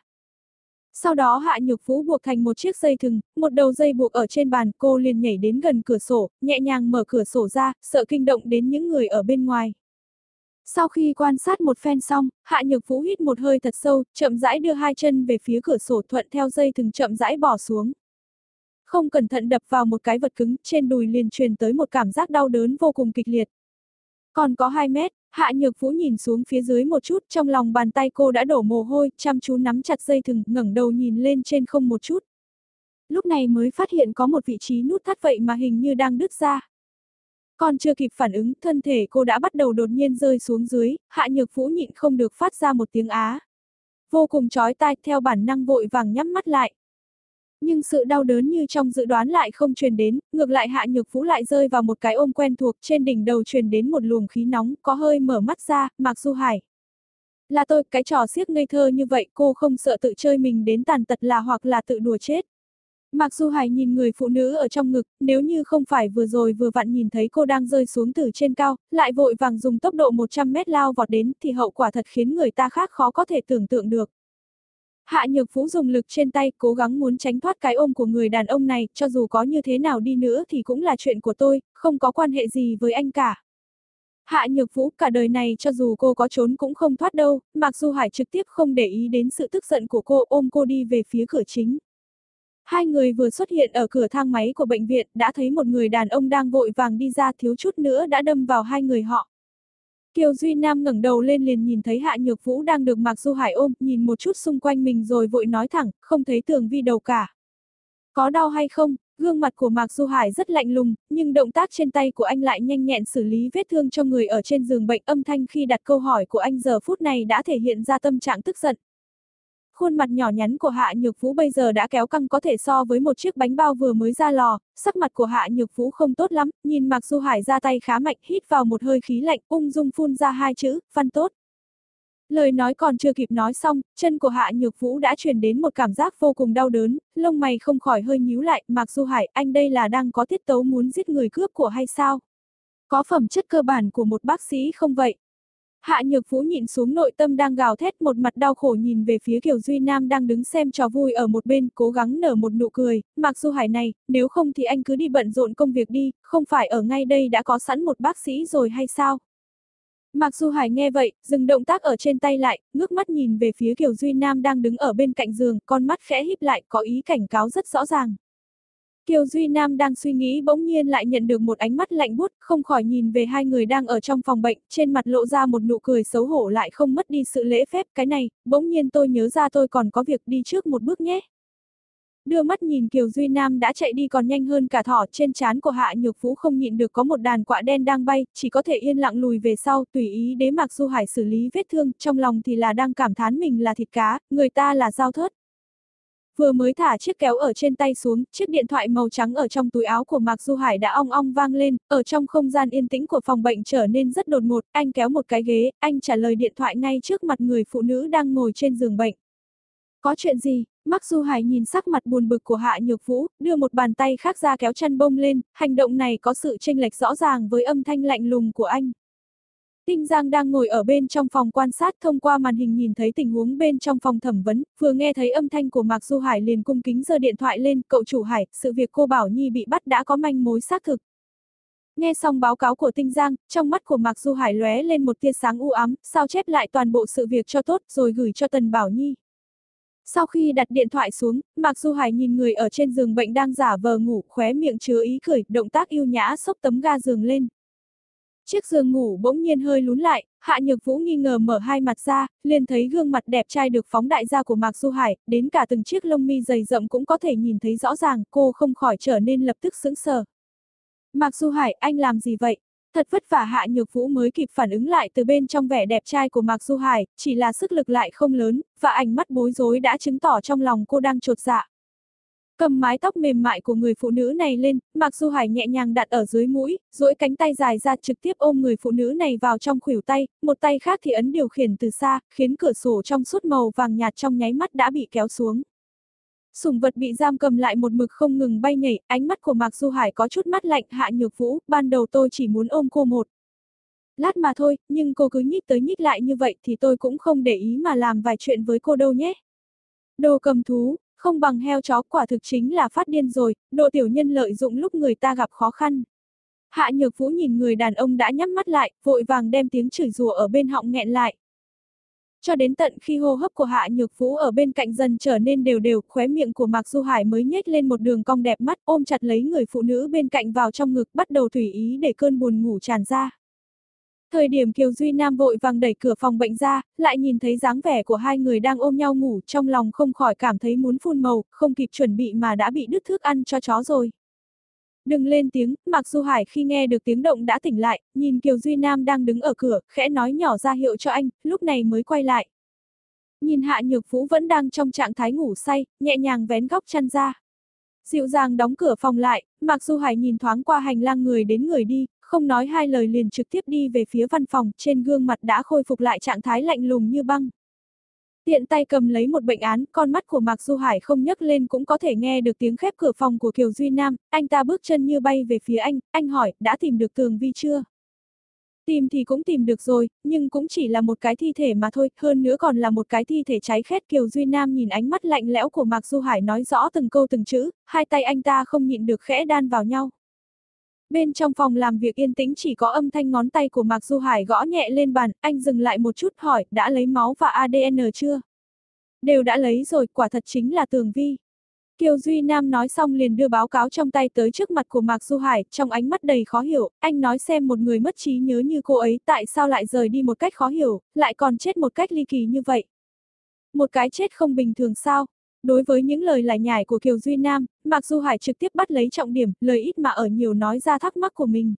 Sau đó Hạ Nhược Vũ buộc thành một chiếc dây thừng, một đầu dây buộc ở trên bàn, cô liền nhảy đến gần cửa sổ, nhẹ nhàng mở cửa sổ ra, sợ kinh động đến những người ở bên ngoài. Sau khi quan sát một phen xong, Hạ Nhược Vũ hít một hơi thật sâu, chậm rãi đưa hai chân về phía cửa sổ thuận theo dây thừng chậm rãi bỏ xuống. Không cẩn thận đập vào một cái vật cứng, trên đùi liền truyền tới một cảm giác đau đớn vô cùng kịch liệt. Còn có 2 mét, Hạ Nhược Vũ nhìn xuống phía dưới một chút, trong lòng bàn tay cô đã đổ mồ hôi, chăm chú nắm chặt dây thừng, ngẩng đầu nhìn lên trên không một chút. Lúc này mới phát hiện có một vị trí nút thắt vậy mà hình như đang đứt ra. Còn chưa kịp phản ứng, thân thể cô đã bắt đầu đột nhiên rơi xuống dưới, Hạ Nhược Vũ nhịn không được phát ra một tiếng á. Vô cùng chói tai, theo bản năng vội vàng nhắm mắt lại. Nhưng sự đau đớn như trong dự đoán lại không truyền đến, ngược lại Hạ Nhược Vũ lại rơi vào một cái ôm quen thuộc, trên đỉnh đầu truyền đến một luồng khí nóng, có hơi mở mắt ra, Mạc Du Hải. Là tôi, cái trò siếc ngây thơ như vậy, cô không sợ tự chơi mình đến tàn tật là hoặc là tự đùa chết. Mạc Du Hải nhìn người phụ nữ ở trong ngực, nếu như không phải vừa rồi vừa vặn nhìn thấy cô đang rơi xuống từ trên cao, lại vội vàng dùng tốc độ 100 mét lao vọt đến thì hậu quả thật khiến người ta khác khó có thể tưởng tượng được. Hạ Nhược Vũ dùng lực trên tay, cố gắng muốn tránh thoát cái ôm của người đàn ông này, cho dù có như thế nào đi nữa thì cũng là chuyện của tôi, không có quan hệ gì với anh cả. Hạ Nhược Vũ cả đời này cho dù cô có trốn cũng không thoát đâu, mặc dù Hải trực tiếp không để ý đến sự tức giận của cô ôm cô đi về phía cửa chính. Hai người vừa xuất hiện ở cửa thang máy của bệnh viện, đã thấy một người đàn ông đang vội vàng đi ra thiếu chút nữa đã đâm vào hai người họ. Kiều Duy Nam ngẩng đầu lên liền nhìn thấy Hạ Nhược Vũ đang được Mạc Du Hải ôm, nhìn một chút xung quanh mình rồi vội nói thẳng, không thấy tường vi đầu cả. Có đau hay không? Gương mặt của Mạc Du Hải rất lạnh lùng, nhưng động tác trên tay của anh lại nhanh nhẹn xử lý vết thương cho người ở trên giường bệnh âm thanh khi đặt câu hỏi của anh giờ phút này đã thể hiện ra tâm trạng tức giận. Khuôn mặt nhỏ nhắn của Hạ Nhược Vũ bây giờ đã kéo căng có thể so với một chiếc bánh bao vừa mới ra lò, sắc mặt của Hạ Nhược Vũ không tốt lắm, nhìn Mạc Du Hải ra tay khá mạnh, hít vào một hơi khí lạnh, ung dung phun ra hai chữ, văn tốt. Lời nói còn chưa kịp nói xong, chân của Hạ Nhược Vũ đã truyền đến một cảm giác vô cùng đau đớn, lông mày không khỏi hơi nhíu lại, Mạc Du Hải, anh đây là đang có tiết tấu muốn giết người cướp của hay sao? Có phẩm chất cơ bản của một bác sĩ không vậy? Hạ Nhược Vũ nhịn xuống nội tâm đang gào thét một mặt đau khổ nhìn về phía Kiều Duy Nam đang đứng xem trò vui ở một bên, cố gắng nở một nụ cười, mặc dù hải này, nếu không thì anh cứ đi bận rộn công việc đi, không phải ở ngay đây đã có sẵn một bác sĩ rồi hay sao? Mặc dù Hải nghe vậy, dừng động tác ở trên tay lại, ngước mắt nhìn về phía Kiều Duy Nam đang đứng ở bên cạnh giường, con mắt khẽ híp lại, có ý cảnh cáo rất rõ ràng. Kiều Duy Nam đang suy nghĩ bỗng nhiên lại nhận được một ánh mắt lạnh bút, không khỏi nhìn về hai người đang ở trong phòng bệnh, trên mặt lộ ra một nụ cười xấu hổ lại không mất đi sự lễ phép, cái này, bỗng nhiên tôi nhớ ra tôi còn có việc đi trước một bước nhé. Đưa mắt nhìn Kiều Duy Nam đã chạy đi còn nhanh hơn cả thỏ, trên trán của Hạ Nhược Vũ không nhịn được có một đàn quạ đen đang bay, chỉ có thể yên lặng lùi về sau, tùy ý đế Mạc Du Hải xử lý vết thương, trong lòng thì là đang cảm thán mình là thịt cá, người ta là dao thớt, Vừa mới thả chiếc kéo ở trên tay xuống, chiếc điện thoại màu trắng ở trong túi áo của Mạc Du Hải đã ong ong vang lên, ở trong không gian yên tĩnh của phòng bệnh trở nên rất đột ngột, anh kéo một cái ghế, anh trả lời điện thoại ngay trước mặt người phụ nữ đang ngồi trên giường bệnh. Có chuyện gì? Mạc Du Hải nhìn sắc mặt buồn bực của Hạ Nhược Vũ, đưa một bàn tay khác ra kéo chăn bông lên, hành động này có sự chênh lệch rõ ràng với âm thanh lạnh lùng của anh. Tinh Giang đang ngồi ở bên trong phòng quan sát thông qua màn hình nhìn thấy tình huống bên trong phòng thẩm vấn, vừa nghe thấy âm thanh của Mạc Du Hải liền cung kính giơ điện thoại lên, cậu chủ Hải, sự việc cô Bảo Nhi bị bắt đã có manh mối xác thực. Nghe xong báo cáo của Tinh Giang, trong mắt của Mạc Du Hải lóe lên một tia sáng u ám, sao chép lại toàn bộ sự việc cho tốt rồi gửi cho Tần Bảo Nhi. Sau khi đặt điện thoại xuống, Mạc Du Hải nhìn người ở trên giường bệnh đang giả vờ ngủ, khóe miệng chứa ý cười, động tác yêu nhã xốc tấm ga giường lên. Chiếc giường ngủ bỗng nhiên hơi lún lại, Hạ Nhược Vũ nghi ngờ mở hai mặt ra, liền thấy gương mặt đẹp trai được phóng đại ra của Mạc Du Hải, đến cả từng chiếc lông mi dày rậm cũng có thể nhìn thấy rõ ràng, cô không khỏi trở nên lập tức sững sờ. Mạc Du Hải, anh làm gì vậy? Thật vất vả Hạ Nhược Vũ mới kịp phản ứng lại từ bên trong vẻ đẹp trai của Mạc Du Hải, chỉ là sức lực lại không lớn, và ánh mắt bối rối đã chứng tỏ trong lòng cô đang trột dạ. Cầm mái tóc mềm mại của người phụ nữ này lên, Mạc Du Hải nhẹ nhàng đặt ở dưới mũi, duỗi cánh tay dài ra trực tiếp ôm người phụ nữ này vào trong khuỷu tay, một tay khác thì ấn điều khiển từ xa, khiến cửa sổ trong suốt màu vàng nhạt trong nháy mắt đã bị kéo xuống. Sùng vật bị giam cầm lại một mực không ngừng bay nhảy, ánh mắt của Mạc Du Hải có chút mắt lạnh hạ nhược vũ, ban đầu tôi chỉ muốn ôm cô một. Lát mà thôi, nhưng cô cứ nhích tới nhích lại như vậy thì tôi cũng không để ý mà làm vài chuyện với cô đâu nhé. Đồ cầm thú, không bằng heo chó quả thực chính là phát điên rồi, độ tiểu nhân lợi dụng lúc người ta gặp khó khăn. Hạ Nhược Vũ nhìn người đàn ông đã nhắm mắt lại, vội vàng đem tiếng chửi rủa ở bên họng nghẹn lại. Cho đến tận khi hô hấp của Hạ Nhược Vũ ở bên cạnh dần trở nên đều đều, khóe miệng của Mạc Du Hải mới nhếch lên một đường cong đẹp mắt, ôm chặt lấy người phụ nữ bên cạnh vào trong ngực, bắt đầu tùy ý để cơn buồn ngủ tràn ra. Thời điểm Kiều Duy Nam vội vàng đẩy cửa phòng bệnh ra, lại nhìn thấy dáng vẻ của hai người đang ôm nhau ngủ, trong lòng không khỏi cảm thấy muốn phun màu, không kịp chuẩn bị mà đã bị đứt thức ăn cho chó rồi. Đừng lên tiếng, Mạc Du Hải khi nghe được tiếng động đã tỉnh lại, nhìn Kiều Duy Nam đang đứng ở cửa, khẽ nói nhỏ ra hiệu cho anh, lúc này mới quay lại. Nhìn Hạ Nhược Vũ vẫn đang trong trạng thái ngủ say, nhẹ nhàng vén góc chăn ra. Dịu dàng đóng cửa phòng lại, Mạc Du Hải nhìn thoáng qua hành lang người đến người đi, không nói hai lời liền trực tiếp đi về phía văn phòng, trên gương mặt đã khôi phục lại trạng thái lạnh lùng như băng. Tiện tay cầm lấy một bệnh án, con mắt của Mạc Du Hải không nhấc lên cũng có thể nghe được tiếng khép cửa phòng của Kiều Duy Nam, anh ta bước chân như bay về phía anh, anh hỏi, đã tìm được tường vi chưa? Tìm thì cũng tìm được rồi, nhưng cũng chỉ là một cái thi thể mà thôi, hơn nữa còn là một cái thi thể cháy khét Kiều Duy Nam nhìn ánh mắt lạnh lẽo của Mạc Du Hải nói rõ từng câu từng chữ, hai tay anh ta không nhịn được khẽ đan vào nhau. Bên trong phòng làm việc yên tĩnh chỉ có âm thanh ngón tay của Mạc Du Hải gõ nhẹ lên bàn, anh dừng lại một chút hỏi, đã lấy máu và ADN chưa? Đều đã lấy rồi, quả thật chính là tường vi. Kiều Duy Nam nói xong liền đưa báo cáo trong tay tới trước mặt của Mạc Du Hải, trong ánh mắt đầy khó hiểu, anh nói xem một người mất trí nhớ như cô ấy tại sao lại rời đi một cách khó hiểu, lại còn chết một cách ly kỳ như vậy. Một cái chết không bình thường sao? Đối với những lời lại nhải của Kiều Duy Nam, Mạc Du Hải trực tiếp bắt lấy trọng điểm, lời ít mà ở nhiều nói ra thắc mắc của mình.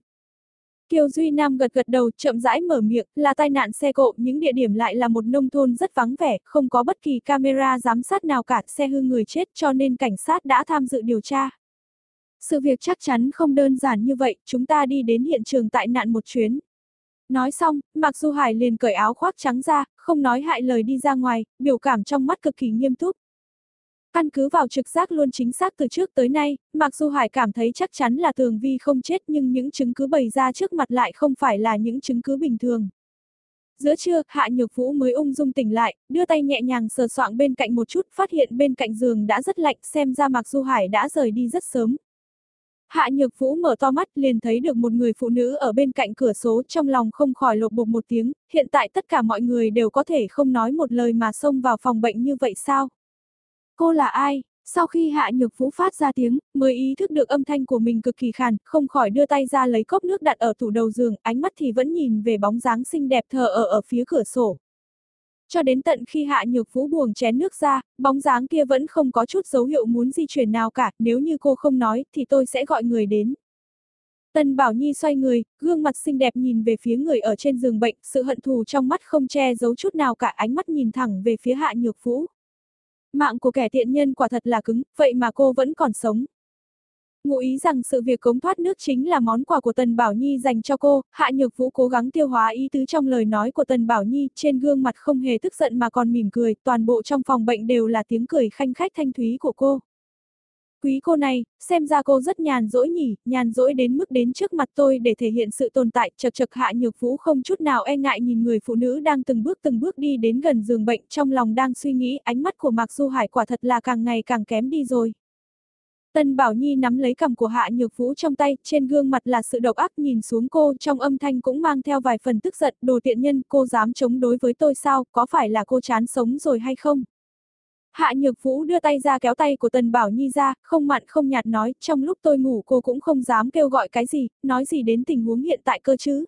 Kiều Duy Nam gật gật đầu, chậm rãi mở miệng, là tai nạn xe cộ, những địa điểm lại là một nông thôn rất vắng vẻ, không có bất kỳ camera giám sát nào cả, xe hư người chết cho nên cảnh sát đã tham dự điều tra. Sự việc chắc chắn không đơn giản như vậy, chúng ta đi đến hiện trường tại nạn một chuyến. Nói xong, Mạc Du Hải liền cởi áo khoác trắng ra, không nói hại lời đi ra ngoài, biểu cảm trong mắt cực kỳ nghiêm túc. Căn cứ vào trực giác luôn chính xác từ trước tới nay, mặc dù Hải cảm thấy chắc chắn là Tường Vi không chết nhưng những chứng cứ bày ra trước mặt lại không phải là những chứng cứ bình thường. Giữa trưa, Hạ Nhược Vũ mới ung dung tỉnh lại, đưa tay nhẹ nhàng sờ soạng bên cạnh một chút, phát hiện bên cạnh giường đã rất lạnh, xem ra Mạc Du Hải đã rời đi rất sớm. Hạ Nhược Vũ mở to mắt liền thấy được một người phụ nữ ở bên cạnh cửa số trong lòng không khỏi lột bột một tiếng, hiện tại tất cả mọi người đều có thể không nói một lời mà xông vào phòng bệnh như vậy sao? Cô là ai? Sau khi Hạ Nhược Vũ phát ra tiếng, mới ý thức được âm thanh của mình cực kỳ khàn, không khỏi đưa tay ra lấy cốc nước đặt ở tủ đầu giường, ánh mắt thì vẫn nhìn về bóng dáng xinh đẹp thờ ở ở phía cửa sổ. Cho đến tận khi Hạ Nhược Vũ buồng chén nước ra, bóng dáng kia vẫn không có chút dấu hiệu muốn di chuyển nào cả, nếu như cô không nói, thì tôi sẽ gọi người đến. Tần Bảo Nhi xoay người, gương mặt xinh đẹp nhìn về phía người ở trên giường bệnh, sự hận thù trong mắt không che giấu chút nào cả ánh mắt nhìn thẳng về phía Hạ Nhược Vũ. Mạng của kẻ tiện nhân quả thật là cứng, vậy mà cô vẫn còn sống. Ngụ ý rằng sự việc cống thoát nước chính là món quà của Tần Bảo Nhi dành cho cô, Hạ Nhược Vũ cố gắng tiêu hóa ý tứ trong lời nói của Tần Bảo Nhi, trên gương mặt không hề tức giận mà còn mỉm cười, toàn bộ trong phòng bệnh đều là tiếng cười khanh khách thanh thúy của cô. Quý cô này, xem ra cô rất nhàn rỗi nhỉ, nhàn rỗi đến mức đến trước mặt tôi để thể hiện sự tồn tại, chật chật hạ nhược vũ không chút nào e ngại nhìn người phụ nữ đang từng bước từng bước đi đến gần giường bệnh, trong lòng đang suy nghĩ ánh mắt của Mạc Du Hải quả thật là càng ngày càng kém đi rồi. Tân Bảo Nhi nắm lấy cầm của Hạ Nhược Vũ trong tay, trên gương mặt là sự độc ác nhìn xuống cô, trong âm thanh cũng mang theo vài phần tức giận, đồ tiện nhân, cô dám chống đối với tôi sao, có phải là cô chán sống rồi hay không? Hạ Nhược Vũ đưa tay ra kéo tay của Tần Bảo Nhi ra, không mặn không nhạt nói, trong lúc tôi ngủ cô cũng không dám kêu gọi cái gì, nói gì đến tình huống hiện tại cơ chứ.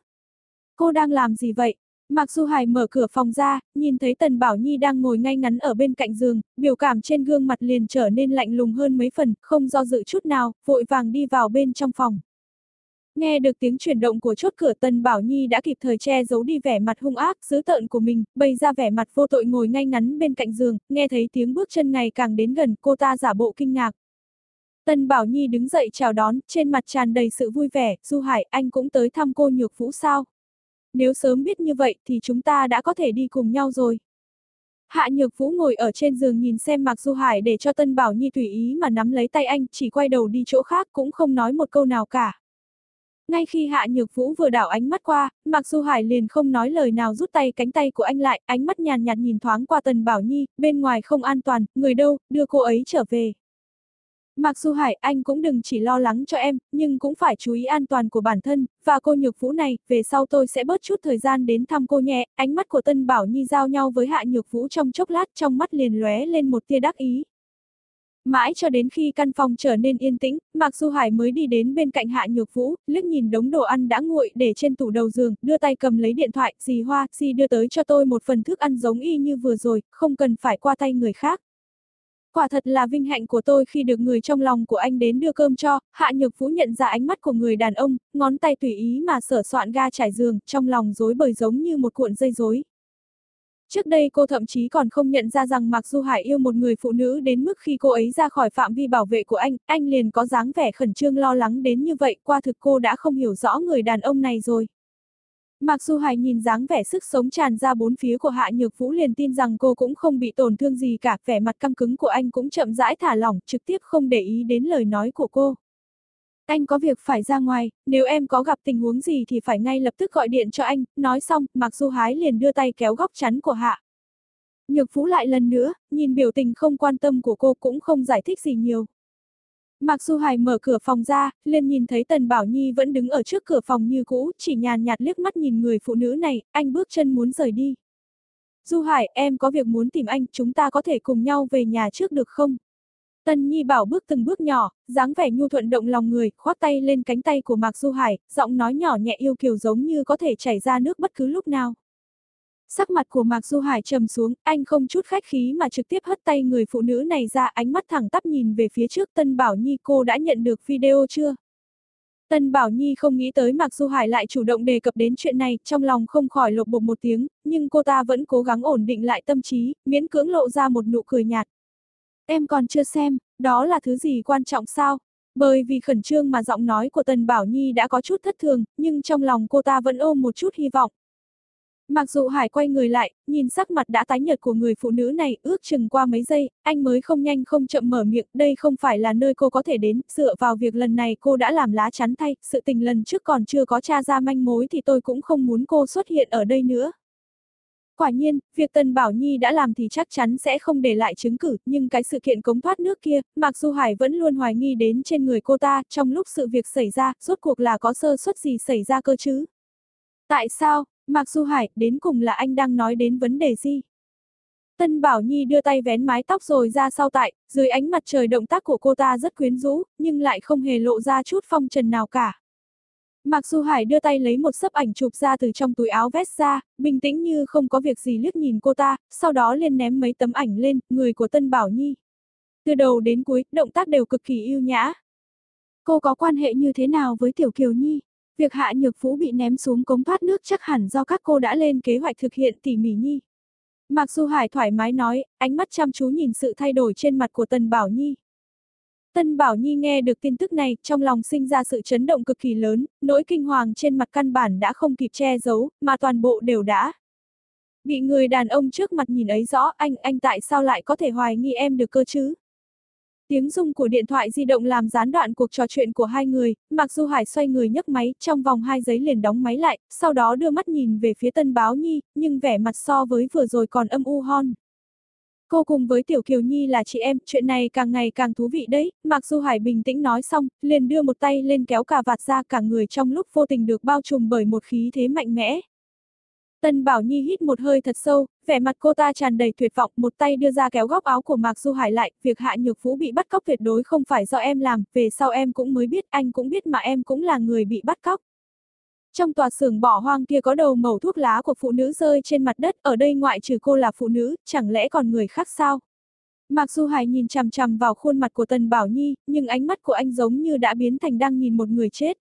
Cô đang làm gì vậy? Mạc Du Hải mở cửa phòng ra, nhìn thấy Tần Bảo Nhi đang ngồi ngay ngắn ở bên cạnh giường, biểu cảm trên gương mặt liền trở nên lạnh lùng hơn mấy phần, không do dự chút nào, vội vàng đi vào bên trong phòng. Nghe được tiếng chuyển động của chốt cửa Tân Bảo Nhi đã kịp thời che giấu đi vẻ mặt hung ác, dữ tợn của mình, bày ra vẻ mặt vô tội ngồi ngay ngắn bên cạnh giường, nghe thấy tiếng bước chân ngày càng đến gần, cô ta giả bộ kinh ngạc. Tân Bảo Nhi đứng dậy chào đón, trên mặt tràn đầy sự vui vẻ, Du Hải, anh cũng tới thăm cô Nhược Vũ sao? Nếu sớm biết như vậy thì chúng ta đã có thể đi cùng nhau rồi. Hạ Nhược Vũ ngồi ở trên giường nhìn xem Mạc Du Hải để cho Tân Bảo Nhi tùy ý mà nắm lấy tay anh, chỉ quay đầu đi chỗ khác cũng không nói một câu nào cả. Ngay khi Hạ Nhược Vũ vừa đảo ánh mắt qua, Mạc Du Hải liền không nói lời nào rút tay cánh tay của anh lại, ánh mắt nhàn nhạt nhìn thoáng qua Tần Bảo Nhi, bên ngoài không an toàn, người đâu, đưa cô ấy trở về. Mạc Du Hải, anh cũng đừng chỉ lo lắng cho em, nhưng cũng phải chú ý an toàn của bản thân, và cô Nhược Vũ này, về sau tôi sẽ bớt chút thời gian đến thăm cô nhẹ. Ánh mắt của Tân Bảo Nhi giao nhau với Hạ Nhược Vũ trong chốc lát, trong mắt liền lóe lên một tia đắc ý. Mãi cho đến khi căn phòng trở nên yên tĩnh, Mạc Du Hải mới đi đến bên cạnh Hạ Nhược Vũ, liếc nhìn đống đồ ăn đã nguội để trên tủ đầu giường, đưa tay cầm lấy điện thoại, dì Hoa, dì đưa tới cho tôi một phần thức ăn giống y như vừa rồi, không cần phải qua tay người khác. Quả thật là vinh hạnh của tôi khi được người trong lòng của anh đến đưa cơm cho, Hạ Nhược Vũ nhận ra ánh mắt của người đàn ông, ngón tay tùy ý mà sở soạn ga trải giường, trong lòng rối bời giống như một cuộn dây rối. Trước đây cô thậm chí còn không nhận ra rằng Mạc Du Hải yêu một người phụ nữ đến mức khi cô ấy ra khỏi phạm vi bảo vệ của anh, anh liền có dáng vẻ khẩn trương lo lắng đến như vậy, qua thực cô đã không hiểu rõ người đàn ông này rồi. Mạc Du Hải nhìn dáng vẻ sức sống tràn ra bốn phía của Hạ Nhược Vũ liền tin rằng cô cũng không bị tổn thương gì cả, vẻ mặt căng cứng của anh cũng chậm rãi thả lỏng, trực tiếp không để ý đến lời nói của cô. Anh có việc phải ra ngoài, nếu em có gặp tình huống gì thì phải ngay lập tức gọi điện cho anh, nói xong, Mạc Du Hái liền đưa tay kéo góc chắn của Hạ. Nhược Phú lại lần nữa, nhìn biểu tình không quan tâm của cô cũng không giải thích gì nhiều. Mạc Du Hải mở cửa phòng ra, liền nhìn thấy Tần Bảo Nhi vẫn đứng ở trước cửa phòng như cũ, chỉ nhàn nhạt liếc mắt nhìn người phụ nữ này, anh bước chân muốn rời đi. Du Hải, em có việc muốn tìm anh, chúng ta có thể cùng nhau về nhà trước được không? Tân Nhi bảo bước từng bước nhỏ, dáng vẻ nhu thuận động lòng người, khoác tay lên cánh tay của Mạc Du Hải, giọng nói nhỏ nhẹ yêu kiều giống như có thể chảy ra nước bất cứ lúc nào. Sắc mặt của Mạc Du Hải trầm xuống, anh không chút khách khí mà trực tiếp hất tay người phụ nữ này ra ánh mắt thẳng tắp nhìn về phía trước Tân Bảo Nhi cô đã nhận được video chưa? Tân Bảo Nhi không nghĩ tới Mạc Du Hải lại chủ động đề cập đến chuyện này, trong lòng không khỏi lột bột một tiếng, nhưng cô ta vẫn cố gắng ổn định lại tâm trí, miễn cưỡng lộ ra một nụ cười nhạt. Em còn chưa xem, đó là thứ gì quan trọng sao? Bởi vì khẩn trương mà giọng nói của Tần Bảo Nhi đã có chút thất thường, nhưng trong lòng cô ta vẫn ôm một chút hy vọng. Mặc dù Hải quay người lại, nhìn sắc mặt đã tái nhợt của người phụ nữ này, ước chừng qua mấy giây, anh mới không nhanh không chậm mở miệng, đây không phải là nơi cô có thể đến, dựa vào việc lần này cô đã làm lá chắn thay, sự tình lần trước còn chưa có tra ra manh mối thì tôi cũng không muốn cô xuất hiện ở đây nữa. Quả nhiên, việc Tần Bảo Nhi đã làm thì chắc chắn sẽ không để lại chứng cử, nhưng cái sự kiện cống thoát nước kia, Mạc Du Hải vẫn luôn hoài nghi đến trên người cô ta, trong lúc sự việc xảy ra, rốt cuộc là có sơ suất gì xảy ra cơ chứ? Tại sao, Mạc Du Hải, đến cùng là anh đang nói đến vấn đề gì? Tân Bảo Nhi đưa tay vén mái tóc rồi ra sau tại, dưới ánh mặt trời động tác của cô ta rất quyến rũ, nhưng lại không hề lộ ra chút phong trần nào cả. Mạc Du Hải đưa tay lấy một sấp ảnh chụp ra từ trong túi áo vest ra, bình tĩnh như không có việc gì liếc nhìn cô ta, sau đó liền ném mấy tấm ảnh lên, người của Tân Bảo Nhi. Từ đầu đến cuối, động tác đều cực kỳ yêu nhã. Cô có quan hệ như thế nào với Tiểu Kiều Nhi? Việc Hạ Nhược Phú bị ném xuống cống thoát nước chắc hẳn do các cô đã lên kế hoạch thực hiện tỉ mỉ nhi. Mạc Du Hải thoải mái nói, ánh mắt chăm chú nhìn sự thay đổi trên mặt của Tần Bảo Nhi. Tân Bảo Nhi nghe được tin tức này, trong lòng sinh ra sự chấn động cực kỳ lớn, nỗi kinh hoàng trên mặt căn bản đã không kịp che giấu, mà toàn bộ đều đã. Bị người đàn ông trước mặt nhìn ấy rõ, anh, anh tại sao lại có thể hoài nghi em được cơ chứ? Tiếng rung của điện thoại di động làm gián đoạn cuộc trò chuyện của hai người, Mặc Du Hải xoay người nhấc máy, trong vòng hai giấy liền đóng máy lại, sau đó đưa mắt nhìn về phía Tân Báo Nhi, nhưng vẻ mặt so với vừa rồi còn âm u hon. Cô cùng với Tiểu Kiều Nhi là chị em, chuyện này càng ngày càng thú vị đấy, Mặc Du Hải bình tĩnh nói xong, liền đưa một tay lên kéo cà vạt ra cả người trong lúc vô tình được bao trùm bởi một khí thế mạnh mẽ. Tân Bảo Nhi hít một hơi thật sâu, vẻ mặt cô ta tràn đầy tuyệt vọng, một tay đưa ra kéo góc áo của Mạc Du Hải lại, việc Hạ Nhược Vũ bị bắt cóc tuyệt đối không phải do em làm, về sau em cũng mới biết, anh cũng biết mà em cũng là người bị bắt cóc. Trong tòa xưởng bỏ hoang kia có đầu mẩu thuốc lá của phụ nữ rơi trên mặt đất, ở đây ngoại trừ cô là phụ nữ, chẳng lẽ còn người khác sao? Mạc Du Hải nhìn chằm chằm vào khuôn mặt của Tần Bảo Nhi, nhưng ánh mắt của anh giống như đã biến thành đang nhìn một người chết.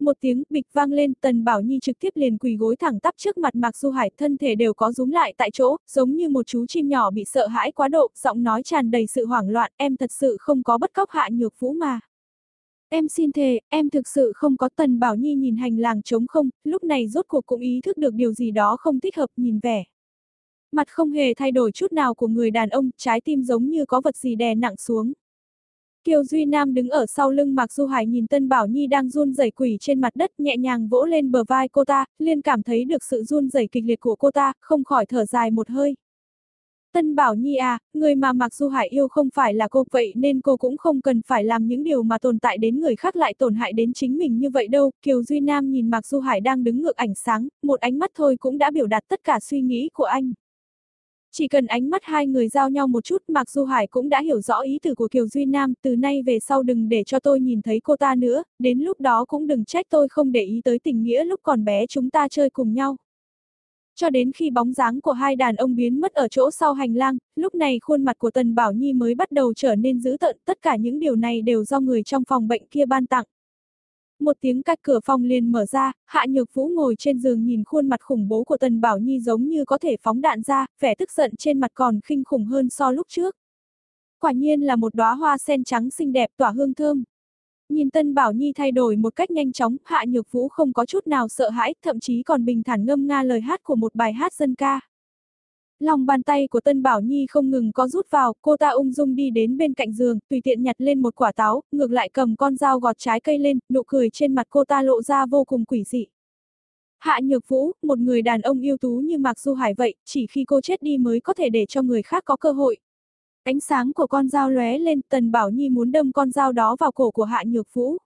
Một tiếng bịch vang lên, Tần Bảo Nhi trực tiếp liền quỳ gối thẳng tắp trước mặt Mạc Du Hải, thân thể đều có rúm lại tại chỗ, giống như một chú chim nhỏ bị sợ hãi quá độ, giọng nói tràn đầy sự hoảng loạn, em thật sự không có bất cóc hạ nhược vũ mà. Em xin thề, em thực sự không có Tần Bảo Nhi nhìn hành lang trống không, lúc này rốt cuộc cũng ý thức được điều gì đó không thích hợp nhìn vẻ. Mặt không hề thay đổi chút nào của người đàn ông, trái tim giống như có vật gì đè nặng xuống. Kiều Duy Nam đứng ở sau lưng Mạc Du Hải nhìn Tân Bảo Nhi đang run rẩy quỷ trên mặt đất nhẹ nhàng vỗ lên bờ vai cô ta, liên cảm thấy được sự run rẩy kịch liệt của cô ta, không khỏi thở dài một hơi. Tân Bảo Nhi à, người mà Mạc Du Hải yêu không phải là cô vậy nên cô cũng không cần phải làm những điều mà tồn tại đến người khác lại tổn hại đến chính mình như vậy đâu. Kiều Duy Nam nhìn Mạc Du Hải đang đứng ngược ảnh sáng, một ánh mắt thôi cũng đã biểu đạt tất cả suy nghĩ của anh. Chỉ cần ánh mắt hai người giao nhau một chút Mạc Du Hải cũng đã hiểu rõ ý tử của Kiều Duy Nam, từ nay về sau đừng để cho tôi nhìn thấy cô ta nữa, đến lúc đó cũng đừng trách tôi không để ý tới tình nghĩa lúc còn bé chúng ta chơi cùng nhau. Cho đến khi bóng dáng của hai đàn ông biến mất ở chỗ sau hành lang, lúc này khuôn mặt của Tần Bảo Nhi mới bắt đầu trở nên dữ tợn, tất cả những điều này đều do người trong phòng bệnh kia ban tặng. Một tiếng cách cửa phòng liền mở ra, Hạ Nhược Vũ ngồi trên giường nhìn khuôn mặt khủng bố của Tần Bảo Nhi giống như có thể phóng đạn ra, vẻ tức giận trên mặt còn khinh khủng hơn so lúc trước. Quả nhiên là một đóa hoa sen trắng xinh đẹp tỏa hương thơm. Nhìn Tân Bảo Nhi thay đổi một cách nhanh chóng, Hạ Nhược Vũ không có chút nào sợ hãi, thậm chí còn bình thản ngâm nga lời hát của một bài hát dân ca. Lòng bàn tay của Tân Bảo Nhi không ngừng có rút vào, cô ta ung dung đi đến bên cạnh giường, tùy tiện nhặt lên một quả táo, ngược lại cầm con dao gọt trái cây lên, nụ cười trên mặt cô ta lộ ra vô cùng quỷ dị. Hạ Nhược Vũ, một người đàn ông yêu tú như Mạc Du Hải vậy, chỉ khi cô chết đi mới có thể để cho người khác có cơ hội. Ánh sáng của con dao lóe lên, Tần Bảo Nhi muốn đâm con dao đó vào cổ của Hạ Nhược Vũ.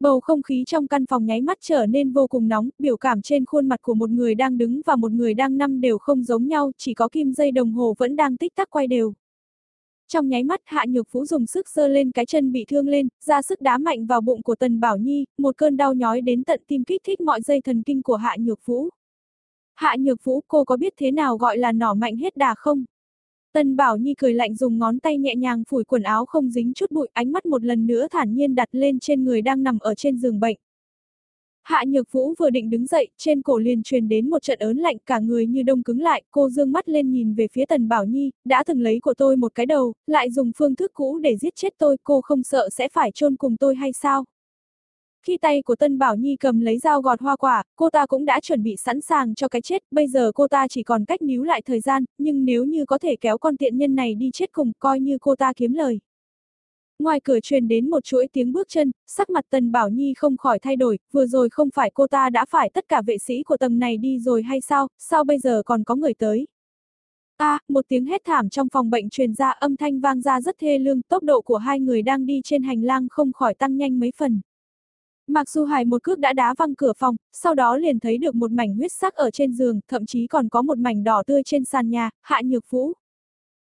Bầu không khí trong căn phòng nháy mắt trở nên vô cùng nóng, biểu cảm trên khuôn mặt của một người đang đứng và một người đang nằm đều không giống nhau, chỉ có kim dây đồng hồ vẫn đang tích tắc quay đều. Trong nháy mắt Hạ Nhược Vũ dùng sức sơ lên cái chân bị thương lên, ra sức đá mạnh vào bụng của Tần Bảo Nhi, một cơn đau nhói đến tận tim kích thích mọi dây thần kinh của Hạ Nhược Vũ. Hạ Nhược Vũ cô có biết thế nào gọi là nỏ mạnh hết đà không? Tân Bảo Nhi cười lạnh dùng ngón tay nhẹ nhàng phủi quần áo không dính chút bụi, ánh mắt một lần nữa thản nhiên đặt lên trên người đang nằm ở trên giường bệnh. Hạ Nhược Vũ vừa định đứng dậy, trên cổ liền truyền đến một trận ớn lạnh, cả người như đông cứng lại, cô dương mắt lên nhìn về phía Tần Bảo Nhi, đã từng lấy của tôi một cái đầu, lại dùng phương thức cũ để giết chết tôi, cô không sợ sẽ phải chôn cùng tôi hay sao? Khi tay của Tân Bảo Nhi cầm lấy dao gọt hoa quả, cô ta cũng đã chuẩn bị sẵn sàng cho cái chết, bây giờ cô ta chỉ còn cách níu lại thời gian, nhưng nếu như có thể kéo con tiện nhân này đi chết cùng, coi như cô ta kiếm lời. Ngoài cửa truyền đến một chuỗi tiếng bước chân, sắc mặt Tần Bảo Nhi không khỏi thay đổi, vừa rồi không phải cô ta đã phải tất cả vệ sĩ của tầng này đi rồi hay sao, sao bây giờ còn có người tới. A, à, một tiếng hét thảm trong phòng bệnh truyền ra âm thanh vang ra rất thê lương, tốc độ của hai người đang đi trên hành lang không khỏi tăng nhanh mấy phần. Mặc dù Hải một cước đã đá văng cửa phòng, sau đó liền thấy được một mảnh huyết sắc ở trên giường, thậm chí còn có một mảnh đỏ tươi trên sàn nhà, hạ nhược vũ.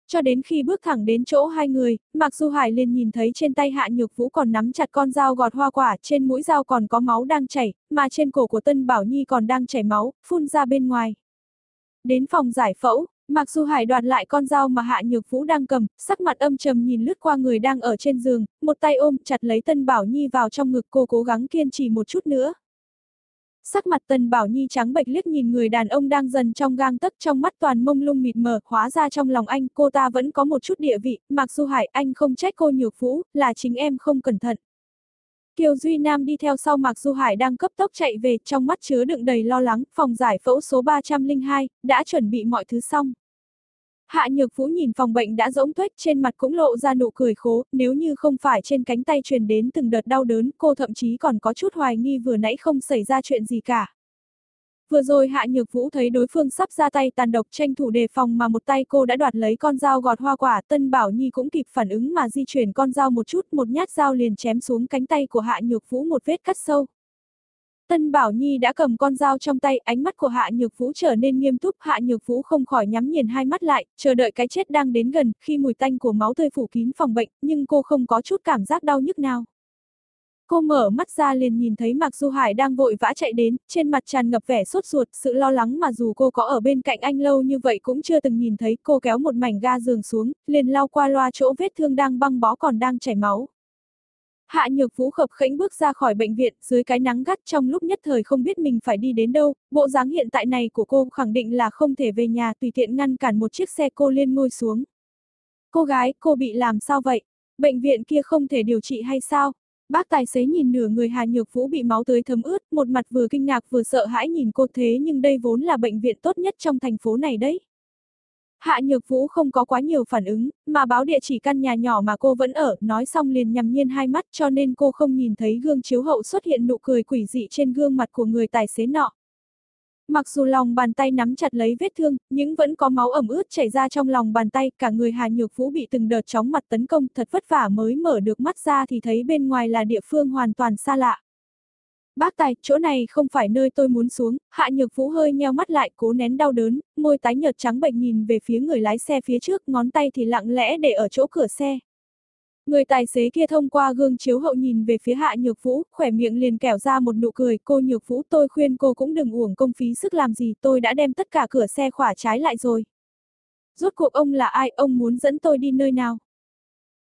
Cho đến khi bước thẳng đến chỗ hai người, Mặc dù Hải liền nhìn thấy trên tay Hạ Nhược Vũ còn nắm chặt con dao gọt hoa quả, trên mũi dao còn có máu đang chảy, mà trên cổ của Tân Bảo Nhi còn đang chảy máu, phun ra bên ngoài. Đến phòng giải phẫu, Mặc dù Hải đoạt lại con dao mà Hạ Nhược Vũ đang cầm, sắc mặt âm trầm nhìn lướt qua người đang ở trên giường, một tay ôm chặt lấy Tân Bảo Nhi vào trong ngực cô cố gắng kiên trì một chút nữa. Sắc mặt Tân Bảo Nhi trắng bệch liếc nhìn người đàn ông đang dần trong gang tấc trong mắt toàn mông lung mịt mờ, hóa ra trong lòng anh cô ta vẫn có một chút địa vị, mặc dù Hải anh không trách cô Nhược Vũ, là chính em không cẩn thận. Kiều Duy Nam đi theo sau Mạc Du Hải đang cấp tốc chạy về, trong mắt chứa đựng đầy lo lắng, phòng giải phẫu số 302, đã chuẩn bị mọi thứ xong. Hạ Nhược Vũ nhìn phòng bệnh đã rỗng tuếch trên mặt cũng lộ ra nụ cười khố, nếu như không phải trên cánh tay truyền đến từng đợt đau đớn, cô thậm chí còn có chút hoài nghi vừa nãy không xảy ra chuyện gì cả. Vừa rồi Hạ Nhược Vũ thấy đối phương sắp ra tay tàn độc tranh thủ đề phòng mà một tay cô đã đoạt lấy con dao gọt hoa quả, Tân Bảo Nhi cũng kịp phản ứng mà di chuyển con dao một chút, một nhát dao liền chém xuống cánh tay của Hạ Nhược Vũ một vết cắt sâu. Tân Bảo Nhi đã cầm con dao trong tay, ánh mắt của Hạ Nhược Vũ trở nên nghiêm túc, Hạ Nhược Vũ không khỏi nhắm nghiền hai mắt lại, chờ đợi cái chết đang đến gần, khi mùi tanh của máu tươi phủ kín phòng bệnh, nhưng cô không có chút cảm giác đau nhức nào. Cô mở mắt ra liền nhìn thấy Mạc Du Hải đang vội vã chạy đến, trên mặt tràn ngập vẻ sốt ruột, sự lo lắng mà dù cô có ở bên cạnh anh lâu như vậy cũng chưa từng nhìn thấy, cô kéo một mảnh ga giường xuống, liền lau qua loa chỗ vết thương đang băng bó còn đang chảy máu. Hạ Nhược Vũ khập khẽnh bước ra khỏi bệnh viện, dưới cái nắng gắt trong lúc nhất thời không biết mình phải đi đến đâu, bộ dáng hiện tại này của cô khẳng định là không thể về nhà tùy tiện ngăn cản một chiếc xe cô liên ngôi xuống. Cô gái, cô bị làm sao vậy? Bệnh viện kia không thể điều trị hay sao? Bác tài xế nhìn nửa người Hà Nhược Vũ bị máu tươi thấm ướt, một mặt vừa kinh ngạc vừa sợ hãi nhìn cô thế nhưng đây vốn là bệnh viện tốt nhất trong thành phố này đấy. Hạ Nhược Vũ không có quá nhiều phản ứng, mà báo địa chỉ căn nhà nhỏ mà cô vẫn ở, nói xong liền nhằm nhiên hai mắt cho nên cô không nhìn thấy gương chiếu hậu xuất hiện nụ cười quỷ dị trên gương mặt của người tài xế nọ. Mặc dù lòng bàn tay nắm chặt lấy vết thương, nhưng vẫn có máu ẩm ướt chảy ra trong lòng bàn tay, cả người Hà Nhược Vũ bị từng đợt chóng mặt tấn công, thật vất vả mới mở được mắt ra thì thấy bên ngoài là địa phương hoàn toàn xa lạ. Bác tài, chỗ này không phải nơi tôi muốn xuống, Hạ Nhược Vũ hơi nheo mắt lại, cố nén đau đớn, môi tái nhợt trắng bệnh nhìn về phía người lái xe phía trước, ngón tay thì lặng lẽ để ở chỗ cửa xe. Người tài xế kia thông qua gương chiếu hậu nhìn về phía Hạ Nhược Vũ, khỏe miệng liền kẻo ra một nụ cười, cô Nhược Vũ tôi khuyên cô cũng đừng uổng công phí sức làm gì, tôi đã đem tất cả cửa xe khỏa trái lại rồi. Rốt cuộc ông là ai, ông muốn dẫn tôi đi nơi nào?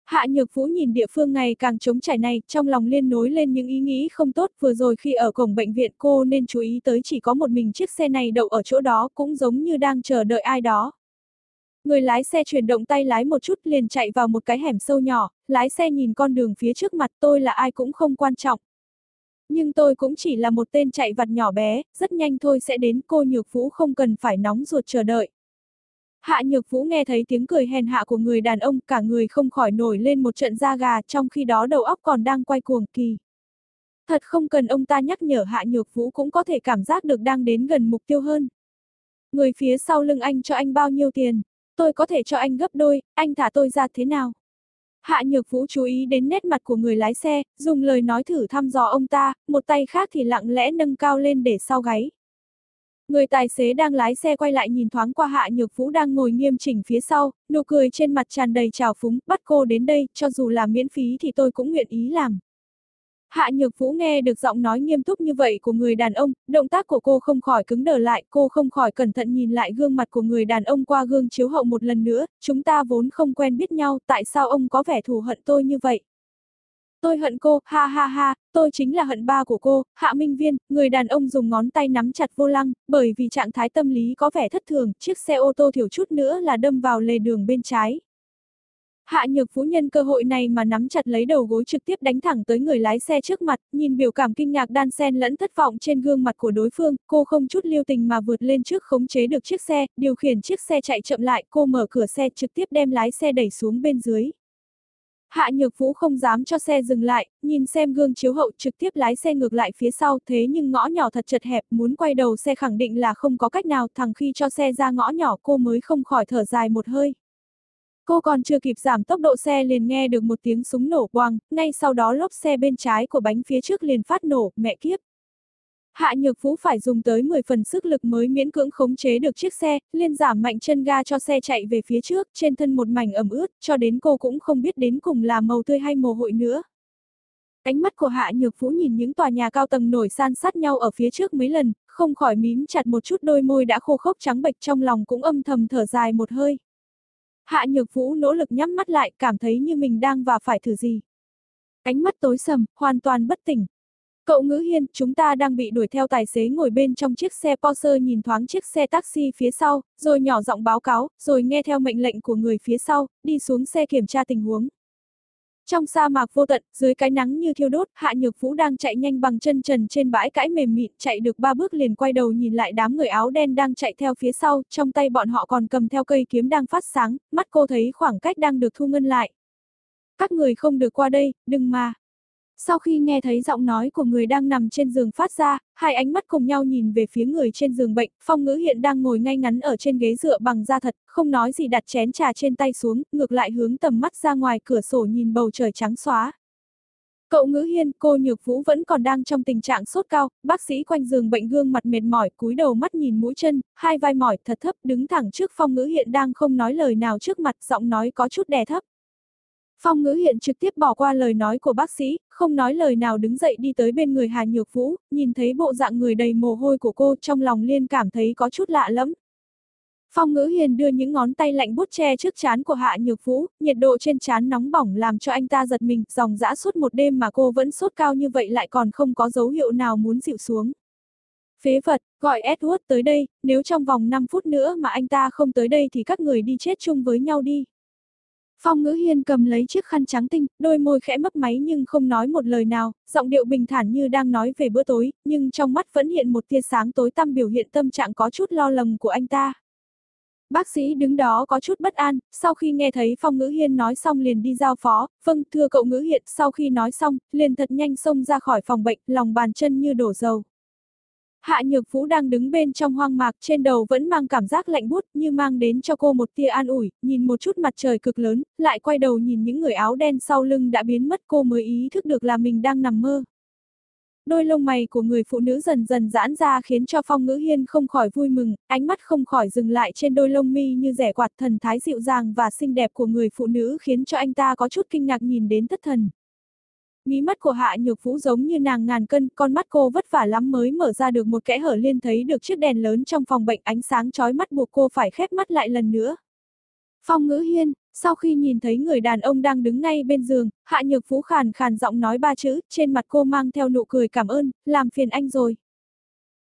Hạ Nhược Vũ nhìn địa phương ngày càng trống trải này, trong lòng liên nối lên những ý nghĩ không tốt, vừa rồi khi ở cổng bệnh viện cô nên chú ý tới chỉ có một mình chiếc xe này đậu ở chỗ đó, cũng giống như đang chờ đợi ai đó. Người lái xe chuyển động tay lái một chút liền chạy vào một cái hẻm sâu nhỏ, lái xe nhìn con đường phía trước mặt tôi là ai cũng không quan trọng. Nhưng tôi cũng chỉ là một tên chạy vặt nhỏ bé, rất nhanh thôi sẽ đến cô Nhược Vũ không cần phải nóng ruột chờ đợi. Hạ Nhược Vũ nghe thấy tiếng cười hèn hạ của người đàn ông, cả người không khỏi nổi lên một trận da gà, trong khi đó đầu óc còn đang quay cuồng kỳ. Thật không cần ông ta nhắc nhở Hạ Nhược Vũ cũng có thể cảm giác được đang đến gần mục tiêu hơn. Người phía sau lưng anh cho anh bao nhiêu tiền? Tôi có thể cho anh gấp đôi, anh thả tôi ra thế nào? Hạ Nhược Vũ chú ý đến nét mặt của người lái xe, dùng lời nói thử thăm dò ông ta, một tay khác thì lặng lẽ nâng cao lên để sau gáy. Người tài xế đang lái xe quay lại nhìn thoáng qua Hạ Nhược Vũ đang ngồi nghiêm chỉnh phía sau, nụ cười trên mặt tràn đầy trào phúng, bắt cô đến đây, cho dù là miễn phí thì tôi cũng nguyện ý làm. Hạ Nhược Vũ nghe được giọng nói nghiêm túc như vậy của người đàn ông, động tác của cô không khỏi cứng đờ lại, cô không khỏi cẩn thận nhìn lại gương mặt của người đàn ông qua gương chiếu hậu một lần nữa, chúng ta vốn không quen biết nhau, tại sao ông có vẻ thù hận tôi như vậy? Tôi hận cô, ha ha ha, tôi chính là hận ba của cô, Hạ Minh Viên, người đàn ông dùng ngón tay nắm chặt vô lăng, bởi vì trạng thái tâm lý có vẻ thất thường, chiếc xe ô tô thiểu chút nữa là đâm vào lề đường bên trái. Hạ nhược phú nhân cơ hội này mà nắm chặt lấy đầu gối trực tiếp đánh thẳng tới người lái xe trước mặt, nhìn biểu cảm kinh ngạc đan xen lẫn thất vọng trên gương mặt của đối phương, cô không chút lưu tình mà vượt lên trước khống chế được chiếc xe, điều khiển chiếc xe chạy chậm lại, cô mở cửa xe trực tiếp đem lái xe đẩy xuống bên dưới. Hạ Nhược Vũ không dám cho xe dừng lại, nhìn xem gương chiếu hậu trực tiếp lái xe ngược lại phía sau thế nhưng ngõ nhỏ thật chật hẹp, muốn quay đầu xe khẳng định là không có cách nào thằng khi cho xe ra ngõ nhỏ cô mới không khỏi thở dài một hơi. Cô còn chưa kịp giảm tốc độ xe liền nghe được một tiếng súng nổ quang, ngay sau đó lốp xe bên trái của bánh phía trước liền phát nổ, mẹ kiếp. Hạ Nhược Vũ phải dùng tới 10 phần sức lực mới miễn cưỡng khống chế được chiếc xe, liên giảm mạnh chân ga cho xe chạy về phía trước, trên thân một mảnh ẩm ướt, cho đến cô cũng không biết đến cùng là màu tươi hay mồ hôi nữa. Ánh mắt của Hạ Nhược Vũ nhìn những tòa nhà cao tầng nổi san sát nhau ở phía trước mấy lần, không khỏi mím chặt một chút đôi môi đã khô khốc trắng bệch trong lòng cũng âm thầm thở dài một hơi. Hạ Nhược Vũ nỗ lực nhắm mắt lại, cảm thấy như mình đang và phải thử gì. Ánh mắt tối sầm, hoàn toàn bất tỉnh, Cậu ngữ hiên, chúng ta đang bị đuổi theo tài xế ngồi bên trong chiếc xe Porsche nhìn thoáng chiếc xe taxi phía sau, rồi nhỏ giọng báo cáo, rồi nghe theo mệnh lệnh của người phía sau, đi xuống xe kiểm tra tình huống. Trong sa mạc vô tận, dưới cái nắng như thiêu đốt, Hạ Nhược Vũ đang chạy nhanh bằng chân trần trên bãi cãi mềm mịn, chạy được ba bước liền quay đầu nhìn lại đám người áo đen đang chạy theo phía sau, trong tay bọn họ còn cầm theo cây kiếm đang phát sáng, mắt cô thấy khoảng cách đang được thu ngân lại. Các người không được qua đây, đừng mà. Sau khi nghe thấy giọng nói của người đang nằm trên giường phát ra, hai ánh mắt cùng nhau nhìn về phía người trên giường bệnh, phong ngữ hiện đang ngồi ngay ngắn ở trên ghế dựa bằng da thật, không nói gì đặt chén trà trên tay xuống, ngược lại hướng tầm mắt ra ngoài cửa sổ nhìn bầu trời trắng xóa. Cậu ngữ hiên, cô nhược vũ vẫn còn đang trong tình trạng sốt cao, bác sĩ quanh giường bệnh gương mặt mệt mỏi, cúi đầu mắt nhìn mũi chân, hai vai mỏi thật thấp đứng thẳng trước phong ngữ hiện đang không nói lời nào trước mặt, giọng nói có chút đè thấp. Phong ngữ hiện trực tiếp bỏ qua lời nói của bác sĩ, không nói lời nào đứng dậy đi tới bên người Hà Nhược Vũ, nhìn thấy bộ dạng người đầy mồ hôi của cô trong lòng liên cảm thấy có chút lạ lắm. Phong ngữ hiền đưa những ngón tay lạnh bút che trước chán của Hạ Nhược Vũ, nhiệt độ trên chán nóng bỏng làm cho anh ta giật mình, dòng dã suốt một đêm mà cô vẫn sốt cao như vậy lại còn không có dấu hiệu nào muốn dịu xuống. Phế vật, gọi Edward tới đây, nếu trong vòng 5 phút nữa mà anh ta không tới đây thì các người đi chết chung với nhau đi. Phong ngữ hiên cầm lấy chiếc khăn trắng tinh, đôi môi khẽ mấp máy nhưng không nói một lời nào, giọng điệu bình thản như đang nói về bữa tối, nhưng trong mắt vẫn hiện một tia sáng tối tăm biểu hiện tâm trạng có chút lo lầm của anh ta. Bác sĩ đứng đó có chút bất an, sau khi nghe thấy Phong Ngữ Hiên nói xong liền đi giao phó, vâng thưa cậu Ngữ Hiện, sau khi nói xong, liền thật nhanh xông ra khỏi phòng bệnh, lòng bàn chân như đổ dầu. Hạ Nhược Vũ đang đứng bên trong hoang mạc, trên đầu vẫn mang cảm giác lạnh bút như mang đến cho cô một tia an ủi, nhìn một chút mặt trời cực lớn, lại quay đầu nhìn những người áo đen sau lưng đã biến mất cô mới ý thức được là mình đang nằm mơ. Đôi lông mày của người phụ nữ dần dần giãn ra khiến cho Phong Ngữ Hiên không khỏi vui mừng, ánh mắt không khỏi dừng lại trên đôi lông mi như rẻ quạt thần thái dịu dàng và xinh đẹp của người phụ nữ khiến cho anh ta có chút kinh ngạc nhìn đến thất thần. Mí mắt của Hạ Nhược Vũ giống như nàng ngàn cân, con mắt cô vất vả lắm mới mở ra được một kẽ hở liên thấy được chiếc đèn lớn trong phòng bệnh ánh sáng chói mắt buộc cô phải khép mắt lại lần nữa. Phong ngữ hiên, sau khi nhìn thấy người đàn ông đang đứng ngay bên giường, Hạ Nhược Vũ khàn khàn giọng nói ba chữ, trên mặt cô mang theo nụ cười cảm ơn, làm phiền anh rồi.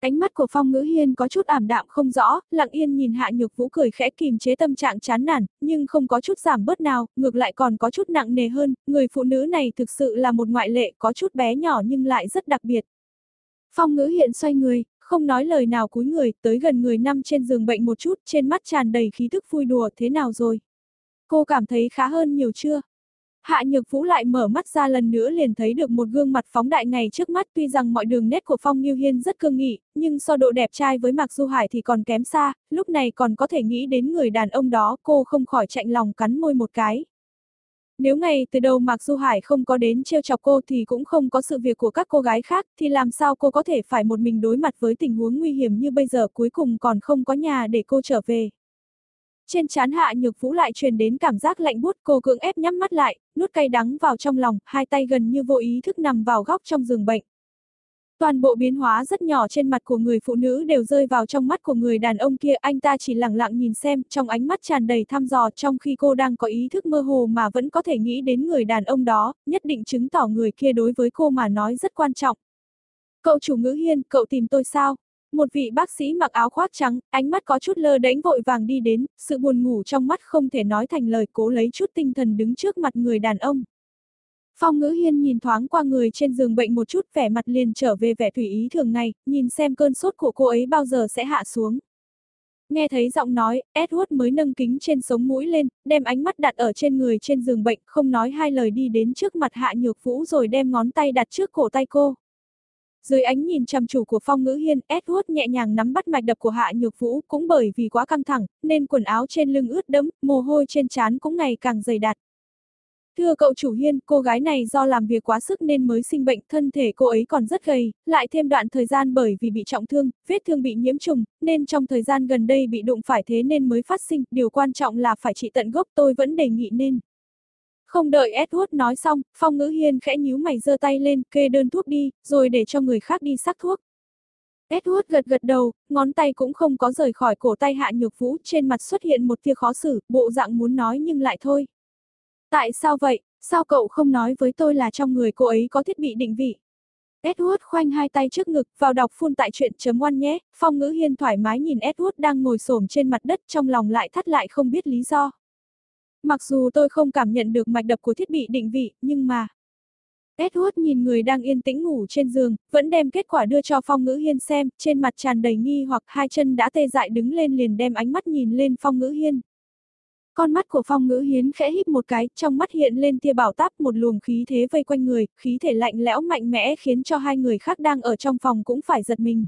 Ánh mắt của Phong Ngữ Hiên có chút ảm đạm không rõ, lặng yên nhìn Hạ Nhược Vũ cười khẽ kìm chế tâm trạng chán nản, nhưng không có chút giảm bớt nào, ngược lại còn có chút nặng nề hơn, người phụ nữ này thực sự là một ngoại lệ, có chút bé nhỏ nhưng lại rất đặc biệt. Phong Ngữ Hiện xoay người, không nói lời nào cúi người, tới gần người nằm trên giường bệnh một chút, trên mắt tràn đầy khí thức vui đùa, thế nào rồi? Cô cảm thấy khá hơn nhiều chưa? Hạ Nhược Vũ lại mở mắt ra lần nữa liền thấy được một gương mặt phóng đại ngày trước mắt tuy rằng mọi đường nét của Phong Nghiêu Hiên rất cương nghị, nhưng so độ đẹp trai với Mạc Du Hải thì còn kém xa, lúc này còn có thể nghĩ đến người đàn ông đó cô không khỏi chạnh lòng cắn môi một cái. Nếu ngày từ đầu Mạc Du Hải không có đến trêu chọc cô thì cũng không có sự việc của các cô gái khác thì làm sao cô có thể phải một mình đối mặt với tình huống nguy hiểm như bây giờ cuối cùng còn không có nhà để cô trở về. Trên chán hạ nhược vũ lại truyền đến cảm giác lạnh buốt cô cưỡng ép nhắm mắt lại, nuốt cay đắng vào trong lòng, hai tay gần như vô ý thức nằm vào góc trong giường bệnh. Toàn bộ biến hóa rất nhỏ trên mặt của người phụ nữ đều rơi vào trong mắt của người đàn ông kia, anh ta chỉ lặng lặng nhìn xem, trong ánh mắt tràn đầy thăm dò trong khi cô đang có ý thức mơ hồ mà vẫn có thể nghĩ đến người đàn ông đó, nhất định chứng tỏ người kia đối với cô mà nói rất quan trọng. Cậu chủ ngữ hiên, cậu tìm tôi sao? Một vị bác sĩ mặc áo khoác trắng, ánh mắt có chút lơ đễnh vội vàng đi đến, sự buồn ngủ trong mắt không thể nói thành lời cố lấy chút tinh thần đứng trước mặt người đàn ông. Phong ngữ hiên nhìn thoáng qua người trên giường bệnh một chút vẻ mặt liền trở về vẻ thủy ý thường ngày, nhìn xem cơn sốt của cô ấy bao giờ sẽ hạ xuống. Nghe thấy giọng nói, Edward mới nâng kính trên sống mũi lên, đem ánh mắt đặt ở trên người trên giường bệnh, không nói hai lời đi đến trước mặt hạ nhược vũ rồi đem ngón tay đặt trước cổ tay cô. Dưới ánh nhìn chăm chủ của Phong Ngữ Hiên, Edward nhẹ nhàng nắm bắt mạch đập của Hạ Nhược Vũ, cũng bởi vì quá căng thẳng, nên quần áo trên lưng ướt đẫm, mồ hôi trên trán cũng ngày càng dày đặc. Thưa cậu chủ Hiên, cô gái này do làm việc quá sức nên mới sinh bệnh, thân thể cô ấy còn rất gầy, lại thêm đoạn thời gian bởi vì bị trọng thương, vết thương bị nhiễm trùng, nên trong thời gian gần đây bị đụng phải thế nên mới phát sinh, điều quan trọng là phải trị tận gốc tôi vẫn đề nghị nên. Không đợi Edward nói xong, Phong Ngữ Hiên khẽ nhíu mày giơ tay lên, kê đơn thuốc đi, rồi để cho người khác đi sắc thuốc. Edward gật gật đầu, ngón tay cũng không có rời khỏi cổ tay Hạ Nhược Vũ, trên mặt xuất hiện một tia khó xử, bộ dạng muốn nói nhưng lại thôi. Tại sao vậy, sao cậu không nói với tôi là trong người cô ấy có thiết bị định vị? Edward khoanh hai tay trước ngực, vào đọc phun tại chuyện chấm oan nhé, Phong Ngữ Hiên thoải mái nhìn Edward đang ngồi xổm trên mặt đất trong lòng lại thắt lại không biết lý do. Mặc dù tôi không cảm nhận được mạch đập của thiết bị định vị, nhưng mà... Edward nhìn người đang yên tĩnh ngủ trên giường, vẫn đem kết quả đưa cho Phong Ngữ Hiên xem, trên mặt tràn đầy nghi hoặc hai chân đã tê dại đứng lên liền đem ánh mắt nhìn lên Phong Ngữ Hiên. Con mắt của Phong Ngữ Hiến khẽ híp một cái, trong mắt hiện lên tia bảo táp một luồng khí thế vây quanh người, khí thể lạnh lẽo mạnh mẽ khiến cho hai người khác đang ở trong phòng cũng phải giật mình.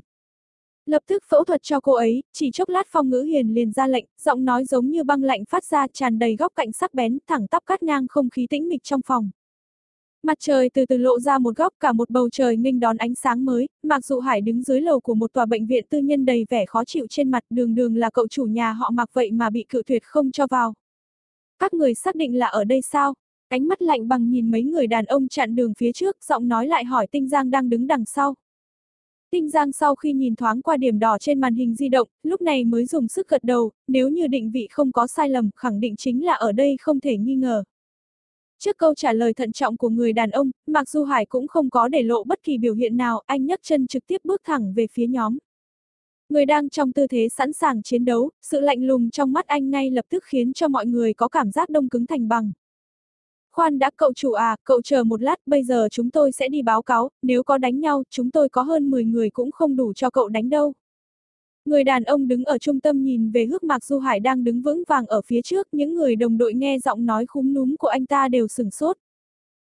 Lập tức phẫu thuật cho cô ấy, chỉ chốc lát phong ngữ hiền liền ra lệnh, giọng nói giống như băng lạnh phát ra tràn đầy góc cạnh sắc bén, thẳng tắp cắt ngang không khí tĩnh mịch trong phòng. Mặt trời từ từ lộ ra một góc cả một bầu trời nghênh đón ánh sáng mới, Mạc Dụ Hải đứng dưới lầu của một tòa bệnh viện tư nhân đầy vẻ khó chịu trên mặt đường đường là cậu chủ nhà họ mặc vậy mà bị cự tuyệt không cho vào. Các người xác định là ở đây sao? Ánh mắt lạnh bằng nhìn mấy người đàn ông chặn đường phía trước, giọng nói lại hỏi Tinh Giang đang đứng đằng sau. Tinh Giang sau khi nhìn thoáng qua điểm đỏ trên màn hình di động, lúc này mới dùng sức gật đầu, nếu như định vị không có sai lầm, khẳng định chính là ở đây không thể nghi ngờ. Trước câu trả lời thận trọng của người đàn ông, Mạc Du Hải cũng không có để lộ bất kỳ biểu hiện nào, anh nhấc chân trực tiếp bước thẳng về phía nhóm. Người đang trong tư thế sẵn sàng chiến đấu, sự lạnh lùng trong mắt anh ngay lập tức khiến cho mọi người có cảm giác đông cứng thành bằng. Khoan đã cậu chủ à, cậu chờ một lát, bây giờ chúng tôi sẽ đi báo cáo, nếu có đánh nhau, chúng tôi có hơn 10 người cũng không đủ cho cậu đánh đâu. Người đàn ông đứng ở trung tâm nhìn về hước Mạc Du Hải đang đứng vững vàng ở phía trước, những người đồng đội nghe giọng nói khúm núm của anh ta đều sửng sốt.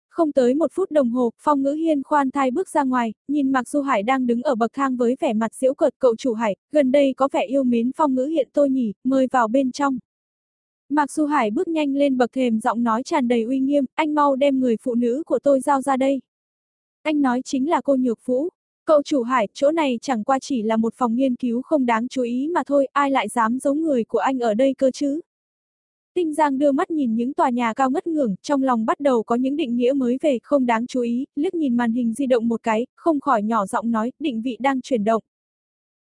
Không tới một phút đồng hồ, Phong Ngữ Hiên khoan thai bước ra ngoài, nhìn Mạc Du Hải đang đứng ở bậc thang với vẻ mặt giễu cợt cậu chủ Hải, gần đây có vẻ yêu mến Phong Ngữ Hiện tôi nhỉ, mời vào bên trong. Mạc Du Hải bước nhanh lên bậc thềm giọng nói tràn đầy uy nghiêm, anh mau đem người phụ nữ của tôi giao ra đây. Anh nói chính là cô Nhược Vũ. Cậu chủ Hải, chỗ này chẳng qua chỉ là một phòng nghiên cứu không đáng chú ý mà thôi, ai lại dám giấu người của anh ở đây cơ chứ? Tinh Giang đưa mắt nhìn những tòa nhà cao ngất ngưỡng, trong lòng bắt đầu có những định nghĩa mới về, không đáng chú ý, liếc nhìn màn hình di động một cái, không khỏi nhỏ giọng nói, định vị đang chuyển động.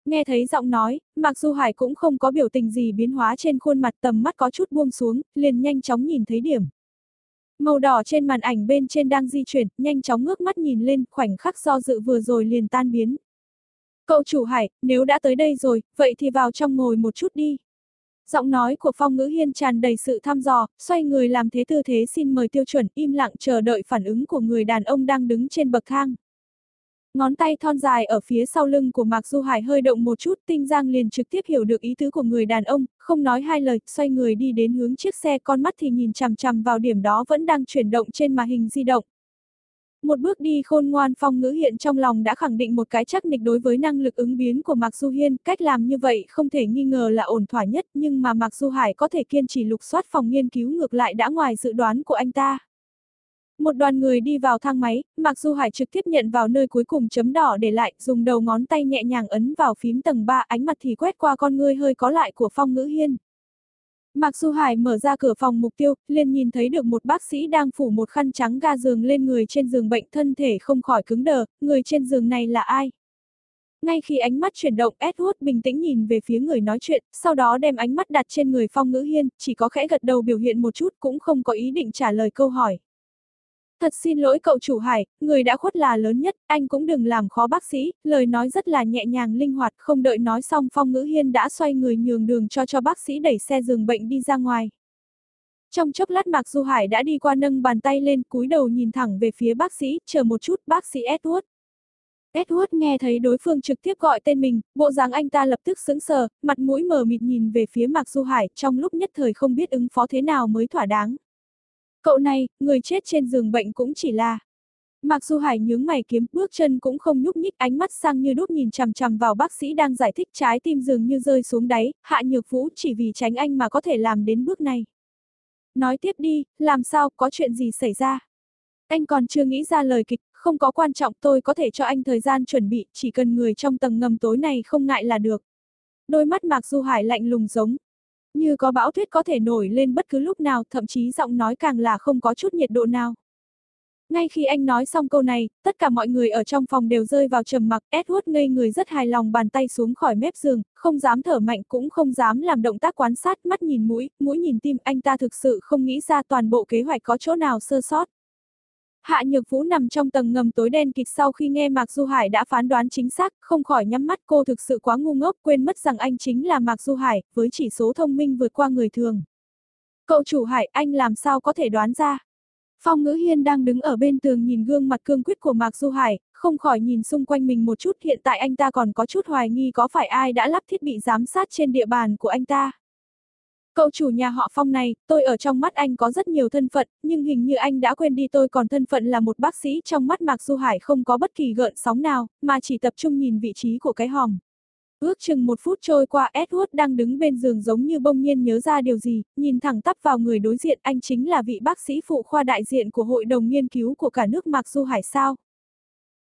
Nghe thấy giọng nói, Mạc Du Hải cũng không có biểu tình gì biến hóa trên khuôn mặt tầm mắt có chút buông xuống, liền nhanh chóng nhìn thấy điểm. Màu đỏ trên màn ảnh bên trên đang di chuyển, nhanh chóng ngước mắt nhìn lên, khoảnh khắc do dự vừa rồi liền tan biến. Cậu chủ Hải, nếu đã tới đây rồi, vậy thì vào trong ngồi một chút đi. Giọng nói của Phong Ngữ Hiên tràn đầy sự thăm dò, xoay người làm thế tư thế xin mời tiêu chuẩn, im lặng chờ đợi phản ứng của người đàn ông đang đứng trên bậc thang. Ngón tay thon dài ở phía sau lưng của Mạc Du Hải hơi động một chút, Tinh Giang liền trực tiếp hiểu được ý tứ của người đàn ông, không nói hai lời, xoay người đi đến hướng chiếc xe con mắt thì nhìn chằm chằm vào điểm đó vẫn đang chuyển động trên màn hình di động. Một bước đi khôn ngoan phong ngữ hiện trong lòng đã khẳng định một cái chắc nịch đối với năng lực ứng biến của Mạc Du Hiên, cách làm như vậy không thể nghi ngờ là ổn thỏa nhất nhưng mà Mạc Du Hải có thể kiên trì lục soát phòng nghiên cứu ngược lại đã ngoài dự đoán của anh ta. Một đoàn người đi vào thang máy, Mạc Du Hải trực tiếp nhận vào nơi cuối cùng chấm đỏ để lại, dùng đầu ngón tay nhẹ nhàng ấn vào phím tầng 3, ánh mặt thì quét qua con người hơi có lại của Phong Ngữ Hiên. Mạc Du Hải mở ra cửa phòng mục tiêu, liền nhìn thấy được một bác sĩ đang phủ một khăn trắng ga giường lên người trên giường bệnh thân thể không khỏi cứng đờ, người trên giường này là ai? Ngay khi ánh mắt chuyển động, Edward bình tĩnh nhìn về phía người nói chuyện, sau đó đem ánh mắt đặt trên người Phong Ngữ Hiên, chỉ có khẽ gật đầu biểu hiện một chút cũng không có ý định trả lời câu hỏi. Thật xin lỗi cậu chủ Hải, người đã khuất là lớn nhất, anh cũng đừng làm khó bác sĩ, lời nói rất là nhẹ nhàng linh hoạt, không đợi nói xong Phong Ngữ Hiên đã xoay người nhường đường cho cho bác sĩ đẩy xe giường bệnh đi ra ngoài. Trong chốc lát Mạc Du Hải đã đi qua nâng bàn tay lên cúi đầu nhìn thẳng về phía bác sĩ, chờ một chút bác sĩ Edward. Edward nghe thấy đối phương trực tiếp gọi tên mình, bộ dáng anh ta lập tức sững sờ, mặt mũi mờ mịt nhìn về phía Mạc Du Hải, trong lúc nhất thời không biết ứng phó thế nào mới thỏa đáng. Cậu này, người chết trên giường bệnh cũng chỉ là... Mặc dù Hải nhướng mày kiếm, bước chân cũng không nhúc nhích ánh mắt sang như đúc nhìn chằm chằm vào bác sĩ đang giải thích trái tim dường như rơi xuống đáy, hạ nhược vũ chỉ vì tránh anh mà có thể làm đến bước này. Nói tiếp đi, làm sao, có chuyện gì xảy ra? Anh còn chưa nghĩ ra lời kịch, không có quan trọng tôi có thể cho anh thời gian chuẩn bị, chỉ cần người trong tầng ngầm tối này không ngại là được. Đôi mắt Mạc Du Hải lạnh lùng giống, như có bão tuyết có thể nổi lên bất cứ lúc nào, thậm chí giọng nói càng là không có chút nhiệt độ nào. Ngay khi anh nói xong câu này, tất cả mọi người ở trong phòng đều rơi vào trầm mặc, Edward ngây người rất hài lòng bàn tay xuống khỏi mép giường, không dám thở mạnh cũng không dám làm động tác quan sát, mắt nhìn mũi, mũi nhìn tim, anh ta thực sự không nghĩ ra toàn bộ kế hoạch có chỗ nào sơ sót. Hạ Nhược Vũ nằm trong tầng ngầm tối đen kịch sau khi nghe Mạc Du Hải đã phán đoán chính xác, không khỏi nhắm mắt cô thực sự quá ngu ngốc quên mất rằng anh chính là Mạc Du Hải, với chỉ số thông minh vượt qua người thường. Cậu chủ Hải, anh làm sao có thể đoán ra? Phong Ngữ Hiên đang đứng ở bên tường nhìn gương mặt cương quyết của Mạc Du Hải, không khỏi nhìn xung quanh mình một chút hiện tại anh ta còn có chút hoài nghi có phải ai đã lắp thiết bị giám sát trên địa bàn của anh ta. Cậu chủ nhà họ Phong này, tôi ở trong mắt anh có rất nhiều thân phận, nhưng hình như anh đã quên đi tôi còn thân phận là một bác sĩ trong mắt Mạc Du Hải không có bất kỳ gợn sóng nào, mà chỉ tập trung nhìn vị trí của cái hòm. Ước chừng một phút trôi qua Edward đang đứng bên giường giống như bông nhiên nhớ ra điều gì, nhìn thẳng tắp vào người đối diện anh chính là vị bác sĩ phụ khoa đại diện của hội đồng nghiên cứu của cả nước Mạc Du Hải sao.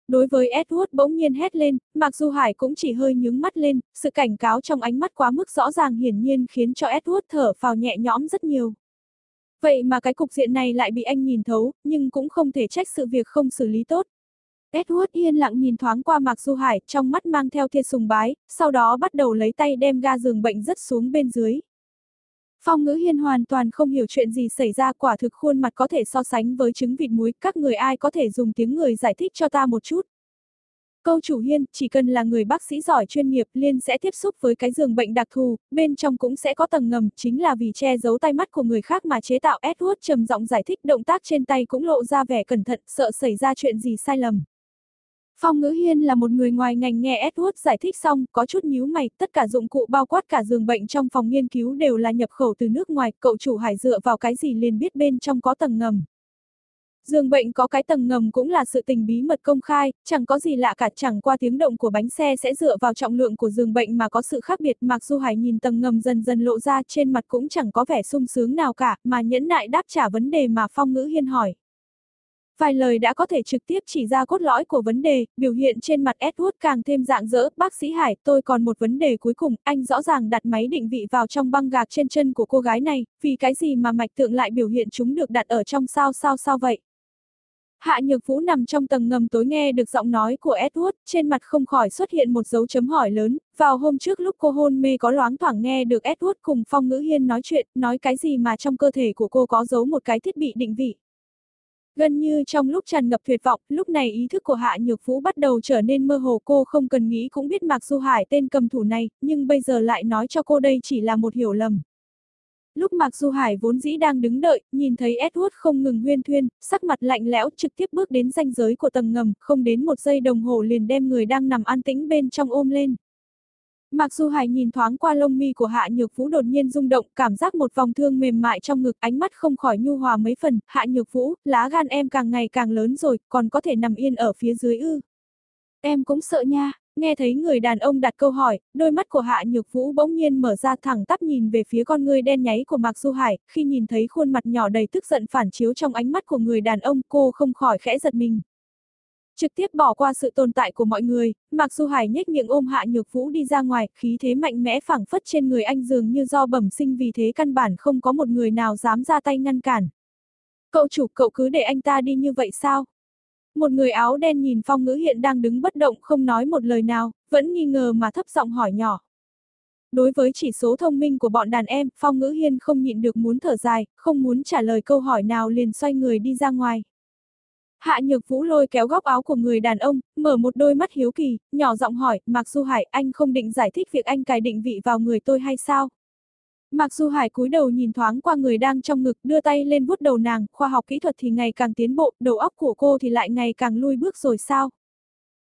Đối với Edward bỗng nhiên hét lên, mặc dù Hải cũng chỉ hơi nhướng mắt lên, sự cảnh cáo trong ánh mắt quá mức rõ ràng hiển nhiên khiến cho Edward thở phào nhẹ nhõm rất nhiều. Vậy mà cái cục diện này lại bị anh nhìn thấu, nhưng cũng không thể trách sự việc không xử lý tốt. Edward yên lặng nhìn thoáng qua Mạc Du Hải, trong mắt mang theo thiên sùng bái, sau đó bắt đầu lấy tay đem ga giường bệnh rất xuống bên dưới. Phong ngữ hiên hoàn toàn không hiểu chuyện gì xảy ra quả thực khuôn mặt có thể so sánh với trứng vịt muối, các người ai có thể dùng tiếng người giải thích cho ta một chút. Câu chủ hiên, chỉ cần là người bác sĩ giỏi chuyên nghiệp liên sẽ tiếp xúc với cái giường bệnh đặc thù, bên trong cũng sẽ có tầng ngầm, chính là vì che giấu tay mắt của người khác mà chế tạo Edward trầm giọng giải thích động tác trên tay cũng lộ ra vẻ cẩn thận, sợ xảy ra chuyện gì sai lầm. Phong Ngữ Hiên là một người ngoài ngành nghe Edward giải thích xong, có chút nhíu mày, tất cả dụng cụ bao quát cả giường bệnh trong phòng nghiên cứu đều là nhập khẩu từ nước ngoài, cậu chủ hải dựa vào cái gì liền biết bên trong có tầng ngầm. Giường bệnh có cái tầng ngầm cũng là sự tình bí mật công khai, chẳng có gì lạ cả chẳng qua tiếng động của bánh xe sẽ dựa vào trọng lượng của giường bệnh mà có sự khác biệt mặc dù Hải nhìn tầng ngầm dần dần lộ ra trên mặt cũng chẳng có vẻ sung sướng nào cả mà nhẫn nại đáp trả vấn đề mà Phong Ngữ Hiên hỏi. Vài lời đã có thể trực tiếp chỉ ra cốt lõi của vấn đề, biểu hiện trên mặt Edward càng thêm dạng dỡ, bác sĩ Hải, tôi còn một vấn đề cuối cùng, anh rõ ràng đặt máy định vị vào trong băng gạc trên chân của cô gái này, vì cái gì mà mạch tượng lại biểu hiện chúng được đặt ở trong sao sao sao vậy? Hạ Nhược Vũ nằm trong tầng ngầm tối nghe được giọng nói của Edward, trên mặt không khỏi xuất hiện một dấu chấm hỏi lớn, vào hôm trước lúc cô hôn mê có loáng thoảng nghe được Edward cùng Phong Ngữ Hiên nói chuyện, nói cái gì mà trong cơ thể của cô có giấu một cái thiết bị định vị. Gần như trong lúc tràn ngập tuyệt vọng, lúc này ý thức của Hạ Nhược Vũ bắt đầu trở nên mơ hồ cô không cần nghĩ cũng biết Mạc Du Hải tên cầm thủ này, nhưng bây giờ lại nói cho cô đây chỉ là một hiểu lầm. Lúc Mạc Du Hải vốn dĩ đang đứng đợi, nhìn thấy Edward không ngừng huyên thuyên, sắc mặt lạnh lẽo trực tiếp bước đến ranh giới của tầng ngầm, không đến một giây đồng hồ liền đem người đang nằm an tĩnh bên trong ôm lên. Mạc Du Hải nhìn thoáng qua lông mi của Hạ Nhược Vũ đột nhiên rung động, cảm giác một vòng thương mềm mại trong ngực, ánh mắt không khỏi nhu hòa mấy phần, Hạ Nhược Vũ, lá gan em càng ngày càng lớn rồi, còn có thể nằm yên ở phía dưới ư. Em cũng sợ nha, nghe thấy người đàn ông đặt câu hỏi, đôi mắt của Hạ Nhược Vũ bỗng nhiên mở ra thẳng tắp nhìn về phía con người đen nháy của Mạc Du Hải, khi nhìn thấy khuôn mặt nhỏ đầy tức giận phản chiếu trong ánh mắt của người đàn ông, cô không khỏi khẽ giật mình. Trực tiếp bỏ qua sự tồn tại của mọi người, Mạc Du Hải nhếch miệng ôm Hạ Nhược Vũ đi ra ngoài, khí thế mạnh mẽ phẳng phất trên người anh dường như do bẩm sinh vì thế căn bản không có một người nào dám ra tay ngăn cản. Cậu chủ, cậu cứ để anh ta đi như vậy sao? Một người áo đen nhìn Phong Ngữ Hiện đang đứng bất động không nói một lời nào, vẫn nghi ngờ mà thấp giọng hỏi nhỏ. Đối với chỉ số thông minh của bọn đàn em, Phong Ngữ Hiên không nhịn được muốn thở dài, không muốn trả lời câu hỏi nào liền xoay người đi ra ngoài. Hạ Nhược Vũ lôi kéo góc áo của người đàn ông, mở một đôi mắt hiếu kỳ, nhỏ giọng hỏi, Mạc Du Hải, anh không định giải thích việc anh cài định vị vào người tôi hay sao? Mạc Du Hải cúi đầu nhìn thoáng qua người đang trong ngực, đưa tay lên vuốt đầu nàng, khoa học kỹ thuật thì ngày càng tiến bộ, đầu óc của cô thì lại ngày càng lui bước rồi sao?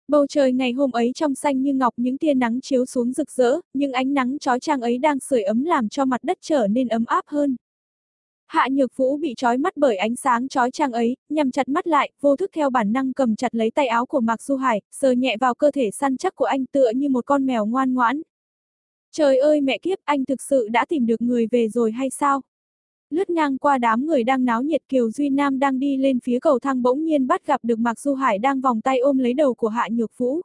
Bầu trời ngày hôm ấy trong xanh như ngọc những tia nắng chiếu xuống rực rỡ, nhưng ánh nắng chói chang ấy đang sưởi ấm làm cho mặt đất trở nên ấm áp hơn. Hạ Nhược Vũ bị trói mắt bởi ánh sáng chói trang ấy, nhằm chặt mắt lại, vô thức theo bản năng cầm chặt lấy tay áo của Mạc Du Hải, sờ nhẹ vào cơ thể săn chắc của anh tựa như một con mèo ngoan ngoãn. Trời ơi mẹ kiếp, anh thực sự đã tìm được người về rồi hay sao? Lướt ngang qua đám người đang náo nhiệt Kiều Duy Nam đang đi lên phía cầu thang bỗng nhiên bắt gặp được Mạc Du Hải đang vòng tay ôm lấy đầu của Hạ Nhược Vũ.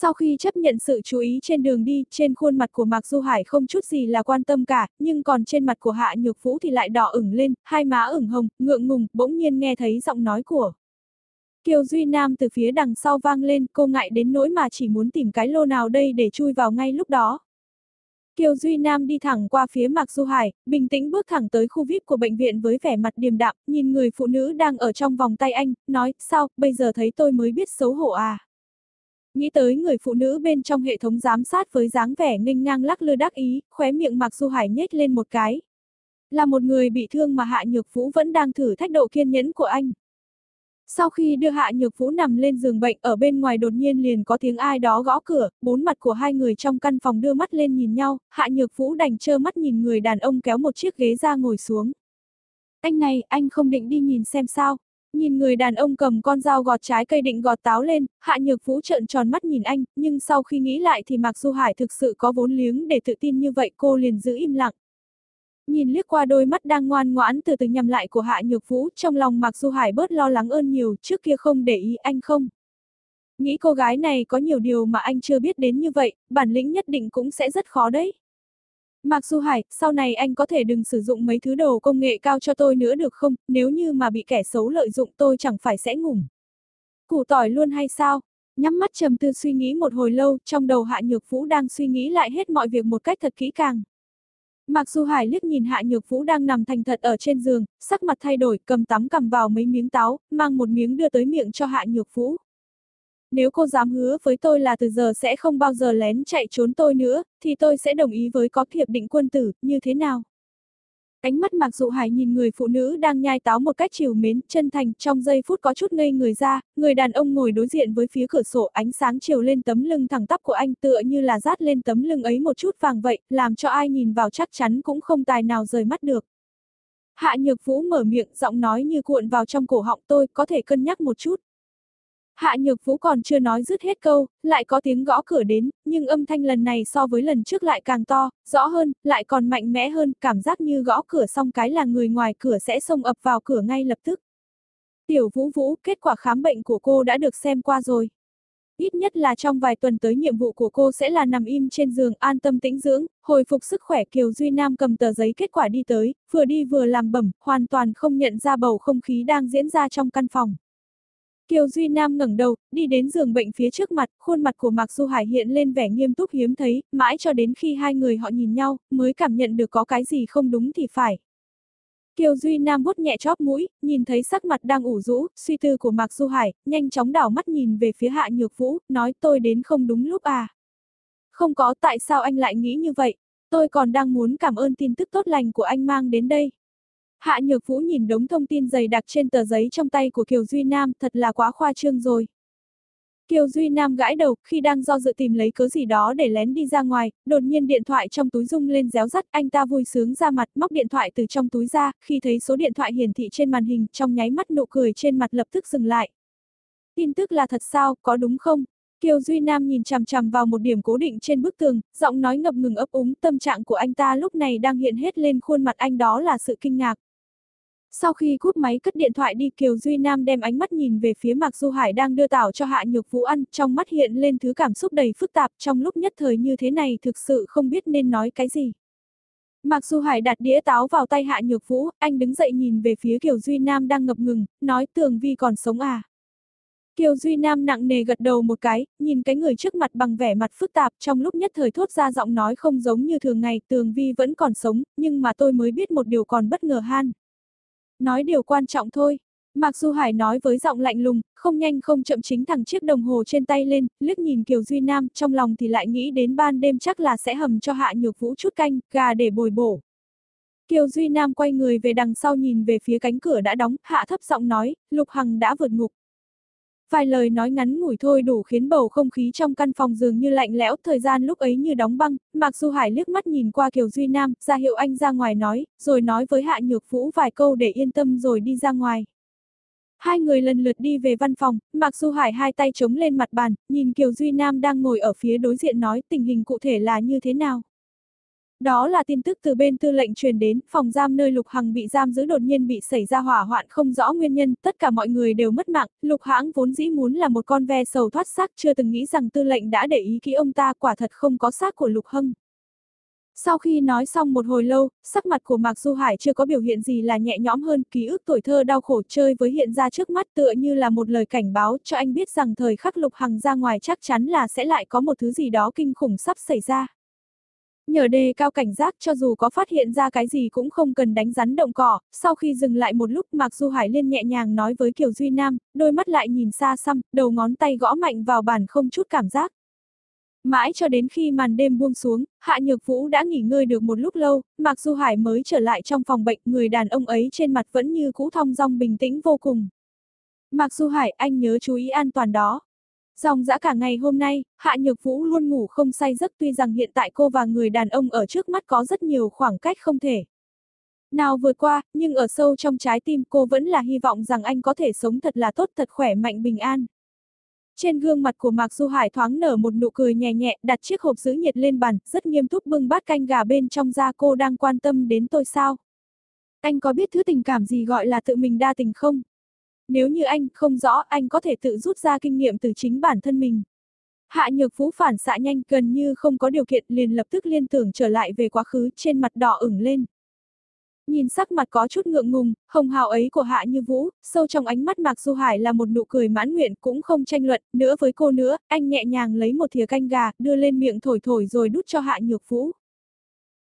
Sau khi chấp nhận sự chú ý trên đường đi, trên khuôn mặt của Mạc Du Hải không chút gì là quan tâm cả, nhưng còn trên mặt của Hạ Nhược Vũ thì lại đỏ ửng lên, hai má ửng hồng, ngượng ngùng, bỗng nhiên nghe thấy giọng nói của. Kiều Duy Nam từ phía đằng sau vang lên, cô ngại đến nỗi mà chỉ muốn tìm cái lô nào đây để chui vào ngay lúc đó. Kiều Duy Nam đi thẳng qua phía Mạc Du Hải, bình tĩnh bước thẳng tới khu VIP của bệnh viện với vẻ mặt điềm đạm, nhìn người phụ nữ đang ở trong vòng tay anh, nói, sao, bây giờ thấy tôi mới biết xấu hổ à. Nghĩ tới người phụ nữ bên trong hệ thống giám sát với dáng vẻ nghênh ngang lắc lư đắc ý, khóe miệng Mạc Du Hải nhếch lên một cái. Là một người bị thương mà Hạ Nhược Vũ vẫn đang thử thách độ kiên nhẫn của anh. Sau khi đưa Hạ Nhược Vũ nằm lên giường bệnh ở bên ngoài đột nhiên liền có tiếng ai đó gõ cửa, bốn mặt của hai người trong căn phòng đưa mắt lên nhìn nhau, Hạ Nhược Vũ đành trơ mắt nhìn người đàn ông kéo một chiếc ghế ra ngồi xuống. Anh này, anh không định đi nhìn xem sao, Nhìn người đàn ông cầm con dao gọt trái cây định gọt táo lên, Hạ Nhược Vũ trợn tròn mắt nhìn anh, nhưng sau khi nghĩ lại thì Mạc Du Hải thực sự có vốn liếng để tự tin như vậy cô liền giữ im lặng. Nhìn liếc qua đôi mắt đang ngoan ngoãn từ từ nhằm lại của Hạ Nhược Vũ, trong lòng Mạc Du Hải bớt lo lắng ơn nhiều, trước kia không để ý anh không. Nghĩ cô gái này có nhiều điều mà anh chưa biết đến như vậy, bản lĩnh nhất định cũng sẽ rất khó đấy. Mạc Du Hải, sau này anh có thể đừng sử dụng mấy thứ đồ công nghệ cao cho tôi nữa được không, nếu như mà bị kẻ xấu lợi dụng tôi chẳng phải sẽ ngủm. Củ tỏi luôn hay sao? Nhắm mắt trầm tư suy nghĩ một hồi lâu, trong đầu Hạ Nhược Vũ đang suy nghĩ lại hết mọi việc một cách thật kỹ càng. Mạc Du Hải liếc nhìn Hạ Nhược Vũ đang nằm thành thật ở trên giường, sắc mặt thay đổi, cầm tắm cầm vào mấy miếng táo, mang một miếng đưa tới miệng cho Hạ Nhược Vũ. Nếu cô dám hứa với tôi là từ giờ sẽ không bao giờ lén chạy trốn tôi nữa, thì tôi sẽ đồng ý với có hiệp định quân tử, như thế nào? Ánh mắt Mạc Dụ Hải nhìn người phụ nữ đang nhai táo một cách chiều mến, chân thành, trong giây phút có chút ngây người ra, người đàn ông ngồi đối diện với phía cửa sổ, ánh sáng chiều lên tấm lưng thẳng tắp của anh tựa như là rát lên tấm lưng ấy một chút vàng vậy, làm cho ai nhìn vào chắc chắn cũng không tài nào rời mắt được. Hạ Nhược Vũ mở miệng, giọng nói như cuộn vào trong cổ họng tôi, có thể cân nhắc một chút. Hạ Nhược Vũ còn chưa nói dứt hết câu, lại có tiếng gõ cửa đến, nhưng âm thanh lần này so với lần trước lại càng to, rõ hơn, lại còn mạnh mẽ hơn, cảm giác như gõ cửa xong cái là người ngoài cửa sẽ xông ập vào cửa ngay lập tức. Tiểu Vũ Vũ, kết quả khám bệnh của cô đã được xem qua rồi. Ít nhất là trong vài tuần tới nhiệm vụ của cô sẽ là nằm im trên giường an tâm tĩnh dưỡng, hồi phục sức khỏe Kiều Duy Nam cầm tờ giấy kết quả đi tới, vừa đi vừa làm bẩm, hoàn toàn không nhận ra bầu không khí đang diễn ra trong căn phòng. Kiều Duy Nam ngẩng đầu, đi đến giường bệnh phía trước mặt, khuôn mặt của Mạc Du Hải hiện lên vẻ nghiêm túc hiếm thấy, mãi cho đến khi hai người họ nhìn nhau, mới cảm nhận được có cái gì không đúng thì phải. Kiều Duy Nam vuốt nhẹ chóp mũi, nhìn thấy sắc mặt đang ủ rũ, suy tư của Mạc Du Hải, nhanh chóng đảo mắt nhìn về phía Hạ Nhược Vũ, nói tôi đến không đúng lúc à. Không có, tại sao anh lại nghĩ như vậy? Tôi còn đang muốn cảm ơn tin tức tốt lành của anh mang đến đây. Hạ Nhược Vũ nhìn đống thông tin dày đặc trên tờ giấy trong tay của Kiều Duy Nam, thật là quá khoa trương rồi. Kiều Duy Nam gãi đầu, khi đang do dự tìm lấy cớ gì đó để lén đi ra ngoài, đột nhiên điện thoại trong túi rung lên réo rắt, anh ta vui sướng ra mặt, móc điện thoại từ trong túi ra, khi thấy số điện thoại hiển thị trên màn hình, trong nháy mắt nụ cười trên mặt lập tức dừng lại. Tin tức là thật sao, có đúng không? Kiều Duy Nam nhìn chằm chằm vào một điểm cố định trên bức tường, giọng nói ngập ngừng ấp úng, tâm trạng của anh ta lúc này đang hiện hết lên khuôn mặt anh đó là sự kinh ngạc. Sau khi cúp máy cất điện thoại đi Kiều Duy Nam đem ánh mắt nhìn về phía Mạc Du Hải đang đưa tảo cho Hạ Nhược Vũ ăn, trong mắt hiện lên thứ cảm xúc đầy phức tạp trong lúc nhất thời như thế này thực sự không biết nên nói cái gì. Mạc Du Hải đặt đĩa táo vào tay Hạ Nhược Vũ, anh đứng dậy nhìn về phía Kiều Duy Nam đang ngập ngừng, nói Tường Vi còn sống à. Kiều Duy Nam nặng nề gật đầu một cái, nhìn cái người trước mặt bằng vẻ mặt phức tạp trong lúc nhất thời thốt ra giọng nói không giống như thường ngày, Tường Vi vẫn còn sống, nhưng mà tôi mới biết một điều còn bất ngờ han. Nói điều quan trọng thôi. Mạc Du Hải nói với giọng lạnh lùng, không nhanh không chậm chính thẳng chiếc đồng hồ trên tay lên, liếc nhìn Kiều Duy Nam, trong lòng thì lại nghĩ đến ban đêm chắc là sẽ hầm cho hạ nhược vũ chút canh, gà để bồi bổ. Kiều Duy Nam quay người về đằng sau nhìn về phía cánh cửa đã đóng, hạ thấp giọng nói, Lục Hằng đã vượt ngục. Vài lời nói ngắn ngủi thôi đủ khiến bầu không khí trong căn phòng dường như lạnh lẽo, thời gian lúc ấy như đóng băng, Mạc Du Hải liếc mắt nhìn qua Kiều Duy Nam, ra hiệu anh ra ngoài nói, rồi nói với Hạ Nhược Vũ vài câu để yên tâm rồi đi ra ngoài. Hai người lần lượt đi về văn phòng, Mạc Du Hải hai tay chống lên mặt bàn, nhìn Kiều Duy Nam đang ngồi ở phía đối diện nói tình hình cụ thể là như thế nào. Đó là tin tức từ bên tư lệnh truyền đến, phòng giam nơi Lục Hằng bị giam giữ đột nhiên bị xảy ra hỏa hoạn không rõ nguyên nhân, tất cả mọi người đều mất mạng, Lục Hãng vốn dĩ muốn là một con ve sầu thoát xác chưa từng nghĩ rằng tư lệnh đã để ý kỹ ông ta quả thật không có xác của Lục Hưng. Sau khi nói xong một hồi lâu, sắc mặt của Mạc Du Hải chưa có biểu hiện gì là nhẹ nhõm hơn, ký ức tuổi thơ đau khổ chơi với hiện ra trước mắt tựa như là một lời cảnh báo cho anh biết rằng thời khắc Lục Hằng ra ngoài chắc chắn là sẽ lại có một thứ gì đó kinh khủng sắp xảy ra. Nhờ đề cao cảnh giác cho dù có phát hiện ra cái gì cũng không cần đánh rắn động cỏ, sau khi dừng lại một lúc Mạc Du Hải Liên nhẹ nhàng nói với Kiều Duy Nam, đôi mắt lại nhìn xa xăm, đầu ngón tay gõ mạnh vào bàn không chút cảm giác. Mãi cho đến khi màn đêm buông xuống, Hạ Nhược Vũ đã nghỉ ngơi được một lúc lâu, Mạc Du Hải mới trở lại trong phòng bệnh, người đàn ông ấy trên mặt vẫn như cũ thong dong bình tĩnh vô cùng. Mạc Du Hải, anh nhớ chú ý an toàn đó. Dòng dã cả ngày hôm nay, Hạ Nhược Vũ luôn ngủ không say giấc tuy rằng hiện tại cô và người đàn ông ở trước mắt có rất nhiều khoảng cách không thể. Nào vượt qua, nhưng ở sâu trong trái tim cô vẫn là hy vọng rằng anh có thể sống thật là tốt thật khỏe mạnh bình an. Trên gương mặt của Mạc Du Hải thoáng nở một nụ cười nhẹ nhẹ, đặt chiếc hộp giữ nhiệt lên bàn, rất nghiêm túc bưng bát canh gà bên trong ra cô đang quan tâm đến tôi sao? Anh có biết thứ tình cảm gì gọi là tự mình đa tình không? Nếu như anh không rõ, anh có thể tự rút ra kinh nghiệm từ chính bản thân mình. Hạ nhược vũ phản xạ nhanh gần như không có điều kiện liền lập tức liên tưởng trở lại về quá khứ trên mặt đỏ ửng lên. Nhìn sắc mặt có chút ngượng ngùng, hồng hào ấy của Hạ Như Vũ, sâu trong ánh mắt Mạc Du Hải là một nụ cười mãn nguyện cũng không tranh luận, nữa với cô nữa, anh nhẹ nhàng lấy một thìa canh gà, đưa lên miệng thổi thổi rồi đút cho Hạ Nhược Vũ.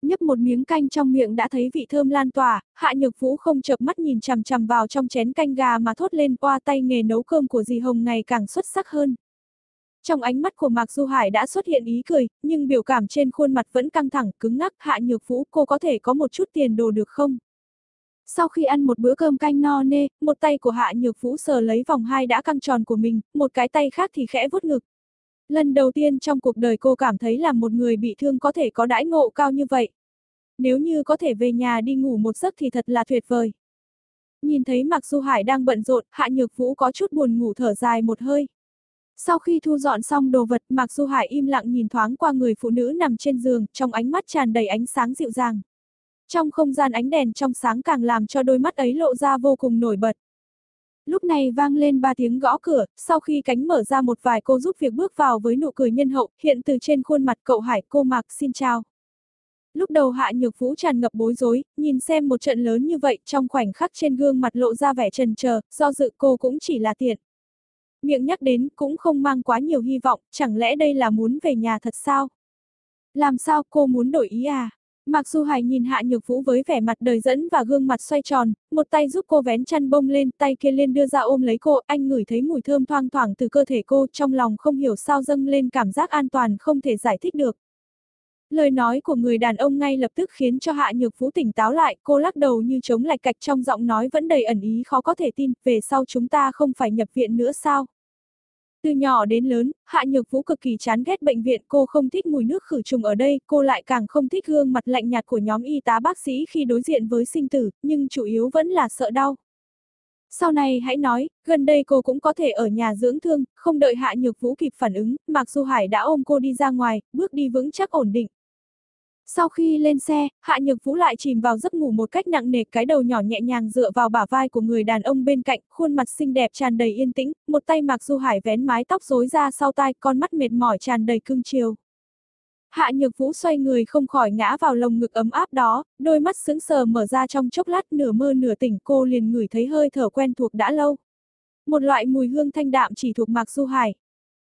Nhấp một miếng canh trong miệng đã thấy vị thơm lan tỏa, Hạ Nhược Vũ không chợp mắt nhìn chằm chằm vào trong chén canh gà mà thốt lên qua tay nghề nấu cơm của dì Hồng ngày càng xuất sắc hơn. Trong ánh mắt của Mạc Du Hải đã xuất hiện ý cười, nhưng biểu cảm trên khuôn mặt vẫn căng thẳng, cứng ngắc, Hạ Nhược Vũ cô có thể có một chút tiền đồ được không? Sau khi ăn một bữa cơm canh no nê, một tay của Hạ Nhược Vũ sờ lấy vòng hai đã căng tròn của mình, một cái tay khác thì khẽ vuốt ngực. Lần đầu tiên trong cuộc đời cô cảm thấy là một người bị thương có thể có đãi ngộ cao như vậy. Nếu như có thể về nhà đi ngủ một giấc thì thật là tuyệt vời. Nhìn thấy Mạc Du Hải đang bận rộn, Hạ Nhược Vũ có chút buồn ngủ thở dài một hơi. Sau khi thu dọn xong đồ vật, Mạc Du Hải im lặng nhìn thoáng qua người phụ nữ nằm trên giường, trong ánh mắt tràn đầy ánh sáng dịu dàng. Trong không gian ánh đèn trong sáng càng làm cho đôi mắt ấy lộ ra vô cùng nổi bật. Lúc này vang lên ba tiếng gõ cửa, sau khi cánh mở ra một vài cô giúp việc bước vào với nụ cười nhân hậu, hiện từ trên khuôn mặt cậu Hải cô Mạc xin chào. Lúc đầu Hạ Nhược Vũ tràn ngập bối rối, nhìn xem một trận lớn như vậy trong khoảnh khắc trên gương mặt lộ ra vẻ trần chờ, do dự cô cũng chỉ là tiện. Miệng nhắc đến cũng không mang quá nhiều hy vọng, chẳng lẽ đây là muốn về nhà thật sao? Làm sao cô muốn đổi ý à? Mạc Du Hải nhìn Hạ Nhược Vũ với vẻ mặt đời dẫn và gương mặt xoay tròn, một tay giúp cô vén chăn bông lên, tay kia lên đưa ra ôm lấy cô, anh ngửi thấy mùi thơm thoang thoảng từ cơ thể cô, trong lòng không hiểu sao dâng lên cảm giác an toàn không thể giải thích được. Lời nói của người đàn ông ngay lập tức khiến cho Hạ Nhược Vũ tỉnh táo lại, cô lắc đầu như chống lạch cạch trong giọng nói vẫn đầy ẩn ý khó có thể tin, về sau chúng ta không phải nhập viện nữa sao? Từ nhỏ đến lớn, Hạ Nhược Vũ cực kỳ chán ghét bệnh viện, cô không thích mùi nước khử trùng ở đây, cô lại càng không thích gương mặt lạnh nhạt của nhóm y tá bác sĩ khi đối diện với sinh tử, nhưng chủ yếu vẫn là sợ đau. Sau này hãy nói, gần đây cô cũng có thể ở nhà dưỡng thương, không đợi Hạ Nhược Vũ kịp phản ứng, Mạc Du Hải đã ôm cô đi ra ngoài, bước đi vững chắc ổn định, sau khi lên xe, Hạ Nhược Vũ lại chìm vào giấc ngủ một cách nặng nề, cái đầu nhỏ nhẹ nhàng dựa vào bả vai của người đàn ông bên cạnh, khuôn mặt xinh đẹp tràn đầy yên tĩnh, một tay Mạc Du Hải vén mái tóc rối ra sau tai, con mắt mệt mỏi tràn đầy cương chiều. Hạ Nhược Vũ xoay người không khỏi ngã vào lồng ngực ấm áp đó, đôi mắt sững sờ mở ra trong chốc lát nửa mơ nửa tỉnh cô liền ngửi thấy hơi thở quen thuộc đã lâu. Một loại mùi hương thanh đạm chỉ thuộc Mạc Du Hải,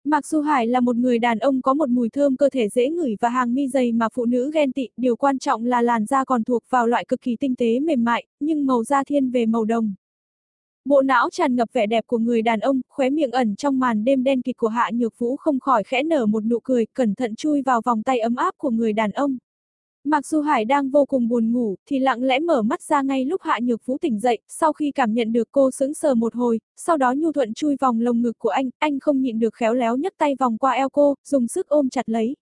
Mạc Du Hải là một người đàn ông có một mùi thơm cơ thể dễ ngửi và hàng mi dày mà phụ nữ ghen tị, điều quan trọng là làn da còn thuộc vào loại cực kỳ tinh tế mềm mại, nhưng màu da thiên về màu đồng. Bộ não tràn ngập vẻ đẹp của người đàn ông, khóe miệng ẩn trong màn đêm đen kịt của Hạ Nhược Vũ không khỏi khẽ nở một nụ cười, cẩn thận chui vào vòng tay ấm áp của người đàn ông. Mặc dù Hải đang vô cùng buồn ngủ, thì lặng lẽ mở mắt ra ngay lúc Hạ Nhược Vũ tỉnh dậy, sau khi cảm nhận được cô sững sờ một hồi, sau đó nhu thuận chui vòng lồng ngực của anh, anh không nhịn được khéo léo nhấc tay vòng qua eo cô, dùng sức ôm chặt lấy.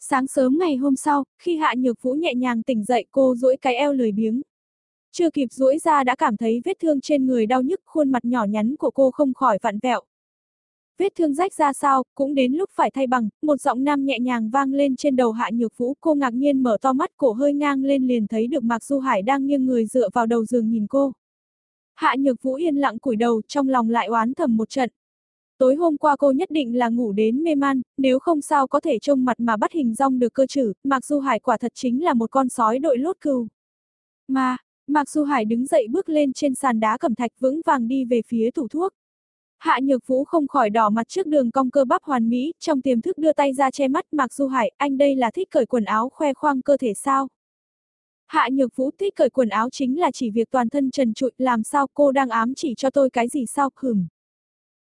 Sáng sớm ngày hôm sau, khi Hạ Nhược Vũ nhẹ nhàng tỉnh dậy cô duỗi cái eo lười biếng. Chưa kịp duỗi ra đã cảm thấy vết thương trên người đau nhức, khuôn mặt nhỏ nhắn của cô không khỏi vặn vẹo, Vết thương rách ra sao, cũng đến lúc phải thay bằng, một giọng nam nhẹ nhàng vang lên trên đầu hạ nhược vũ, cô ngạc nhiên mở to mắt cổ hơi ngang lên liền thấy được Mạc Du Hải đang nghiêng người dựa vào đầu giường nhìn cô. Hạ nhược vũ yên lặng cúi đầu, trong lòng lại oán thầm một trận. Tối hôm qua cô nhất định là ngủ đến mê man, nếu không sao có thể trông mặt mà bắt hình rong được cơ chử, Mạc Du Hải quả thật chính là một con sói đội lốt cừu. Mà, Mạc Du Hải đứng dậy bước lên trên sàn đá cẩm thạch vững vàng đi về phía tủ thuốc. Hạ Nhược Vũ không khỏi đỏ mặt trước đường cong cơ bắp hoàn mỹ, trong tiềm thức đưa tay ra che mắt Mạc Du Hải, anh đây là thích cởi quần áo khoe khoang cơ thể sao? Hạ Nhược Vũ thích cởi quần áo chính là chỉ việc toàn thân trần trụi, làm sao cô đang ám chỉ cho tôi cái gì sao, hửm.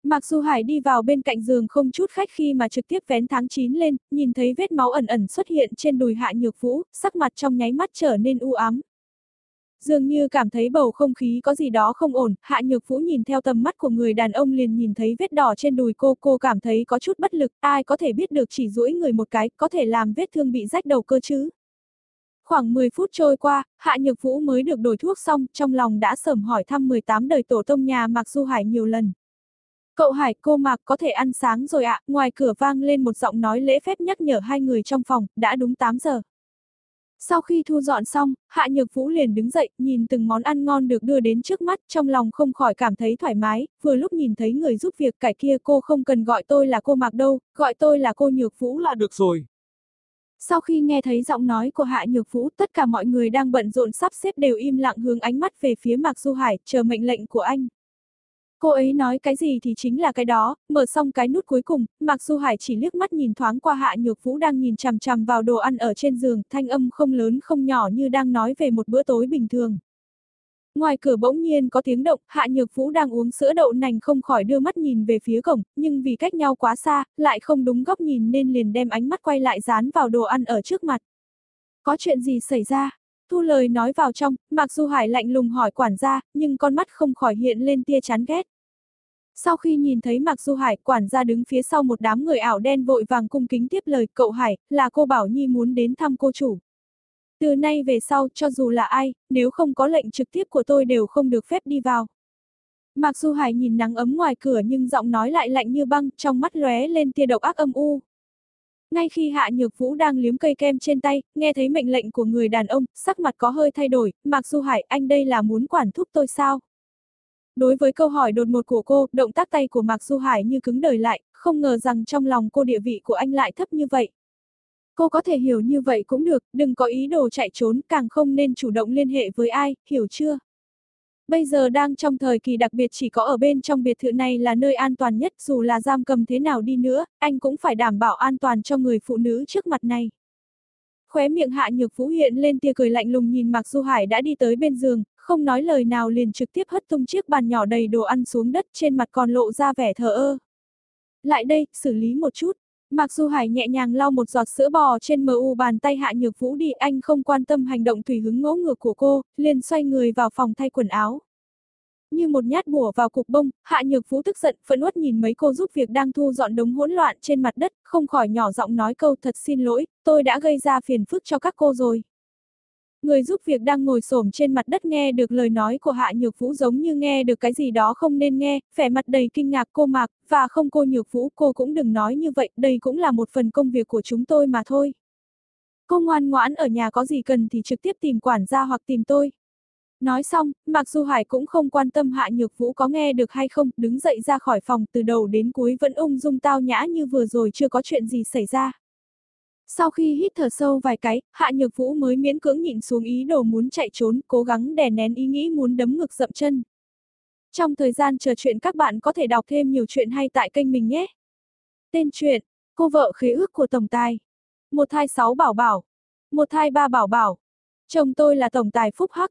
Mạc Du Hải đi vào bên cạnh giường không chút khách khi mà trực tiếp vén tháng 9 lên, nhìn thấy vết máu ẩn ẩn xuất hiện trên đùi Hạ Nhược Vũ, sắc mặt trong nháy mắt trở nên u ám, Dường như cảm thấy bầu không khí có gì đó không ổn, Hạ Nhược Vũ nhìn theo tầm mắt của người đàn ông liền nhìn thấy vết đỏ trên đùi cô, cô cảm thấy có chút bất lực, ai có thể biết được chỉ duỗi người một cái, có thể làm vết thương bị rách đầu cơ chứ. Khoảng 10 phút trôi qua, Hạ Nhược Vũ mới được đổi thuốc xong, trong lòng đã sởm hỏi thăm 18 đời tổ tông nhà Mạc Du Hải nhiều lần. Cậu Hải, cô Mạc có thể ăn sáng rồi ạ, ngoài cửa vang lên một giọng nói lễ phép nhắc nhở hai người trong phòng, đã đúng 8 giờ. Sau khi thu dọn xong, Hạ Nhược Vũ liền đứng dậy, nhìn từng món ăn ngon được đưa đến trước mắt, trong lòng không khỏi cảm thấy thoải mái, vừa lúc nhìn thấy người giúp việc cải kia cô không cần gọi tôi là cô Mạc đâu, gọi tôi là cô Nhược Vũ là được rồi. Sau khi nghe thấy giọng nói của Hạ Nhược Vũ, tất cả mọi người đang bận rộn sắp xếp đều im lặng hướng ánh mắt về phía Mạc Du Hải, chờ mệnh lệnh của anh. Cô ấy nói cái gì thì chính là cái đó, mở xong cái nút cuối cùng, Mạc Du Hải chỉ liếc mắt nhìn thoáng qua Hạ Nhược Vũ đang nhìn chằm chằm vào đồ ăn ở trên giường, thanh âm không lớn không nhỏ như đang nói về một bữa tối bình thường. Ngoài cửa bỗng nhiên có tiếng động, Hạ Nhược Vũ đang uống sữa đậu nành không khỏi đưa mắt nhìn về phía cổng, nhưng vì cách nhau quá xa, lại không đúng góc nhìn nên liền đem ánh mắt quay lại dán vào đồ ăn ở trước mặt. Có chuyện gì xảy ra? Thu lời nói vào trong, Mạc Du Hải lạnh lùng hỏi quản gia, nhưng con mắt không khỏi hiện lên tia chán ghét. Sau khi nhìn thấy Mạc Du Hải, quản gia đứng phía sau một đám người ảo đen vội vàng cung kính tiếp lời, cậu Hải, là cô Bảo Nhi muốn đến thăm cô chủ. Từ nay về sau, cho dù là ai, nếu không có lệnh trực tiếp của tôi đều không được phép đi vào. Mạc Du Hải nhìn nắng ấm ngoài cửa nhưng giọng nói lại lạnh như băng, trong mắt lóe lên tia độc ác âm u. Ngay khi Hạ Nhược Vũ đang liếm cây kem trên tay, nghe thấy mệnh lệnh của người đàn ông, sắc mặt có hơi thay đổi, Mạc Du Hải, anh đây là muốn quản thúc tôi sao? Đối với câu hỏi đột ngột của cô, động tác tay của Mạc Du Hải như cứng đời lại, không ngờ rằng trong lòng cô địa vị của anh lại thấp như vậy. Cô có thể hiểu như vậy cũng được, đừng có ý đồ chạy trốn, càng không nên chủ động liên hệ với ai, hiểu chưa? Bây giờ đang trong thời kỳ đặc biệt chỉ có ở bên trong biệt thự này là nơi an toàn nhất dù là giam cầm thế nào đi nữa, anh cũng phải đảm bảo an toàn cho người phụ nữ trước mặt này. Khóe miệng hạ nhược vũ hiện lên tia cười lạnh lùng nhìn Mạc Du Hải đã đi tới bên giường, không nói lời nào liền trực tiếp hất tung chiếc bàn nhỏ đầy đồ ăn xuống đất trên mặt còn lộ ra vẻ thờ ơ. Lại đây, xử lý một chút. mạc du Hải nhẹ nhàng lau một giọt sữa bò trên mờ u bàn tay Hạ Nhược Vũ đi, anh không quan tâm hành động tùy hứng ngỗ ngược của cô, liền xoay người vào phòng thay quần áo. Như một nhát bùa vào cục bông, Hạ Nhược phú tức giận, phẫn uất nhìn mấy cô giúp việc đang thu dọn đống hỗn loạn trên mặt đất, không khỏi nhỏ giọng nói câu thật xin lỗi, tôi đã gây ra phiền phức cho các cô rồi. Người giúp việc đang ngồi xổm trên mặt đất nghe được lời nói của Hạ Nhược Vũ giống như nghe được cái gì đó không nên nghe, vẻ mặt đầy kinh ngạc cô Mạc, và không cô Nhược Vũ cô cũng đừng nói như vậy, đây cũng là một phần công việc của chúng tôi mà thôi. Cô ngoan ngoãn ở nhà có gì cần thì trực tiếp tìm quản gia hoặc tìm tôi. Nói xong, Mạc Du Hải cũng không quan tâm Hạ Nhược Vũ có nghe được hay không, đứng dậy ra khỏi phòng từ đầu đến cuối vẫn ung dung tao nhã như vừa rồi chưa có chuyện gì xảy ra. Sau khi hít thở sâu vài cái, Hạ Nhược Vũ mới miễn cưỡng nhịn xuống ý đồ muốn chạy trốn, cố gắng đè nén ý nghĩ muốn đấm ngực dậm chân. Trong thời gian chờ chuyện các bạn có thể đọc thêm nhiều chuyện hay tại kênh mình nhé. Tên truyện, cô vợ khế ước của Tổng Tài. Một thai sáu bảo bảo. Một thai ba bảo bảo. Chồng tôi là Tổng Tài Phúc Hắc.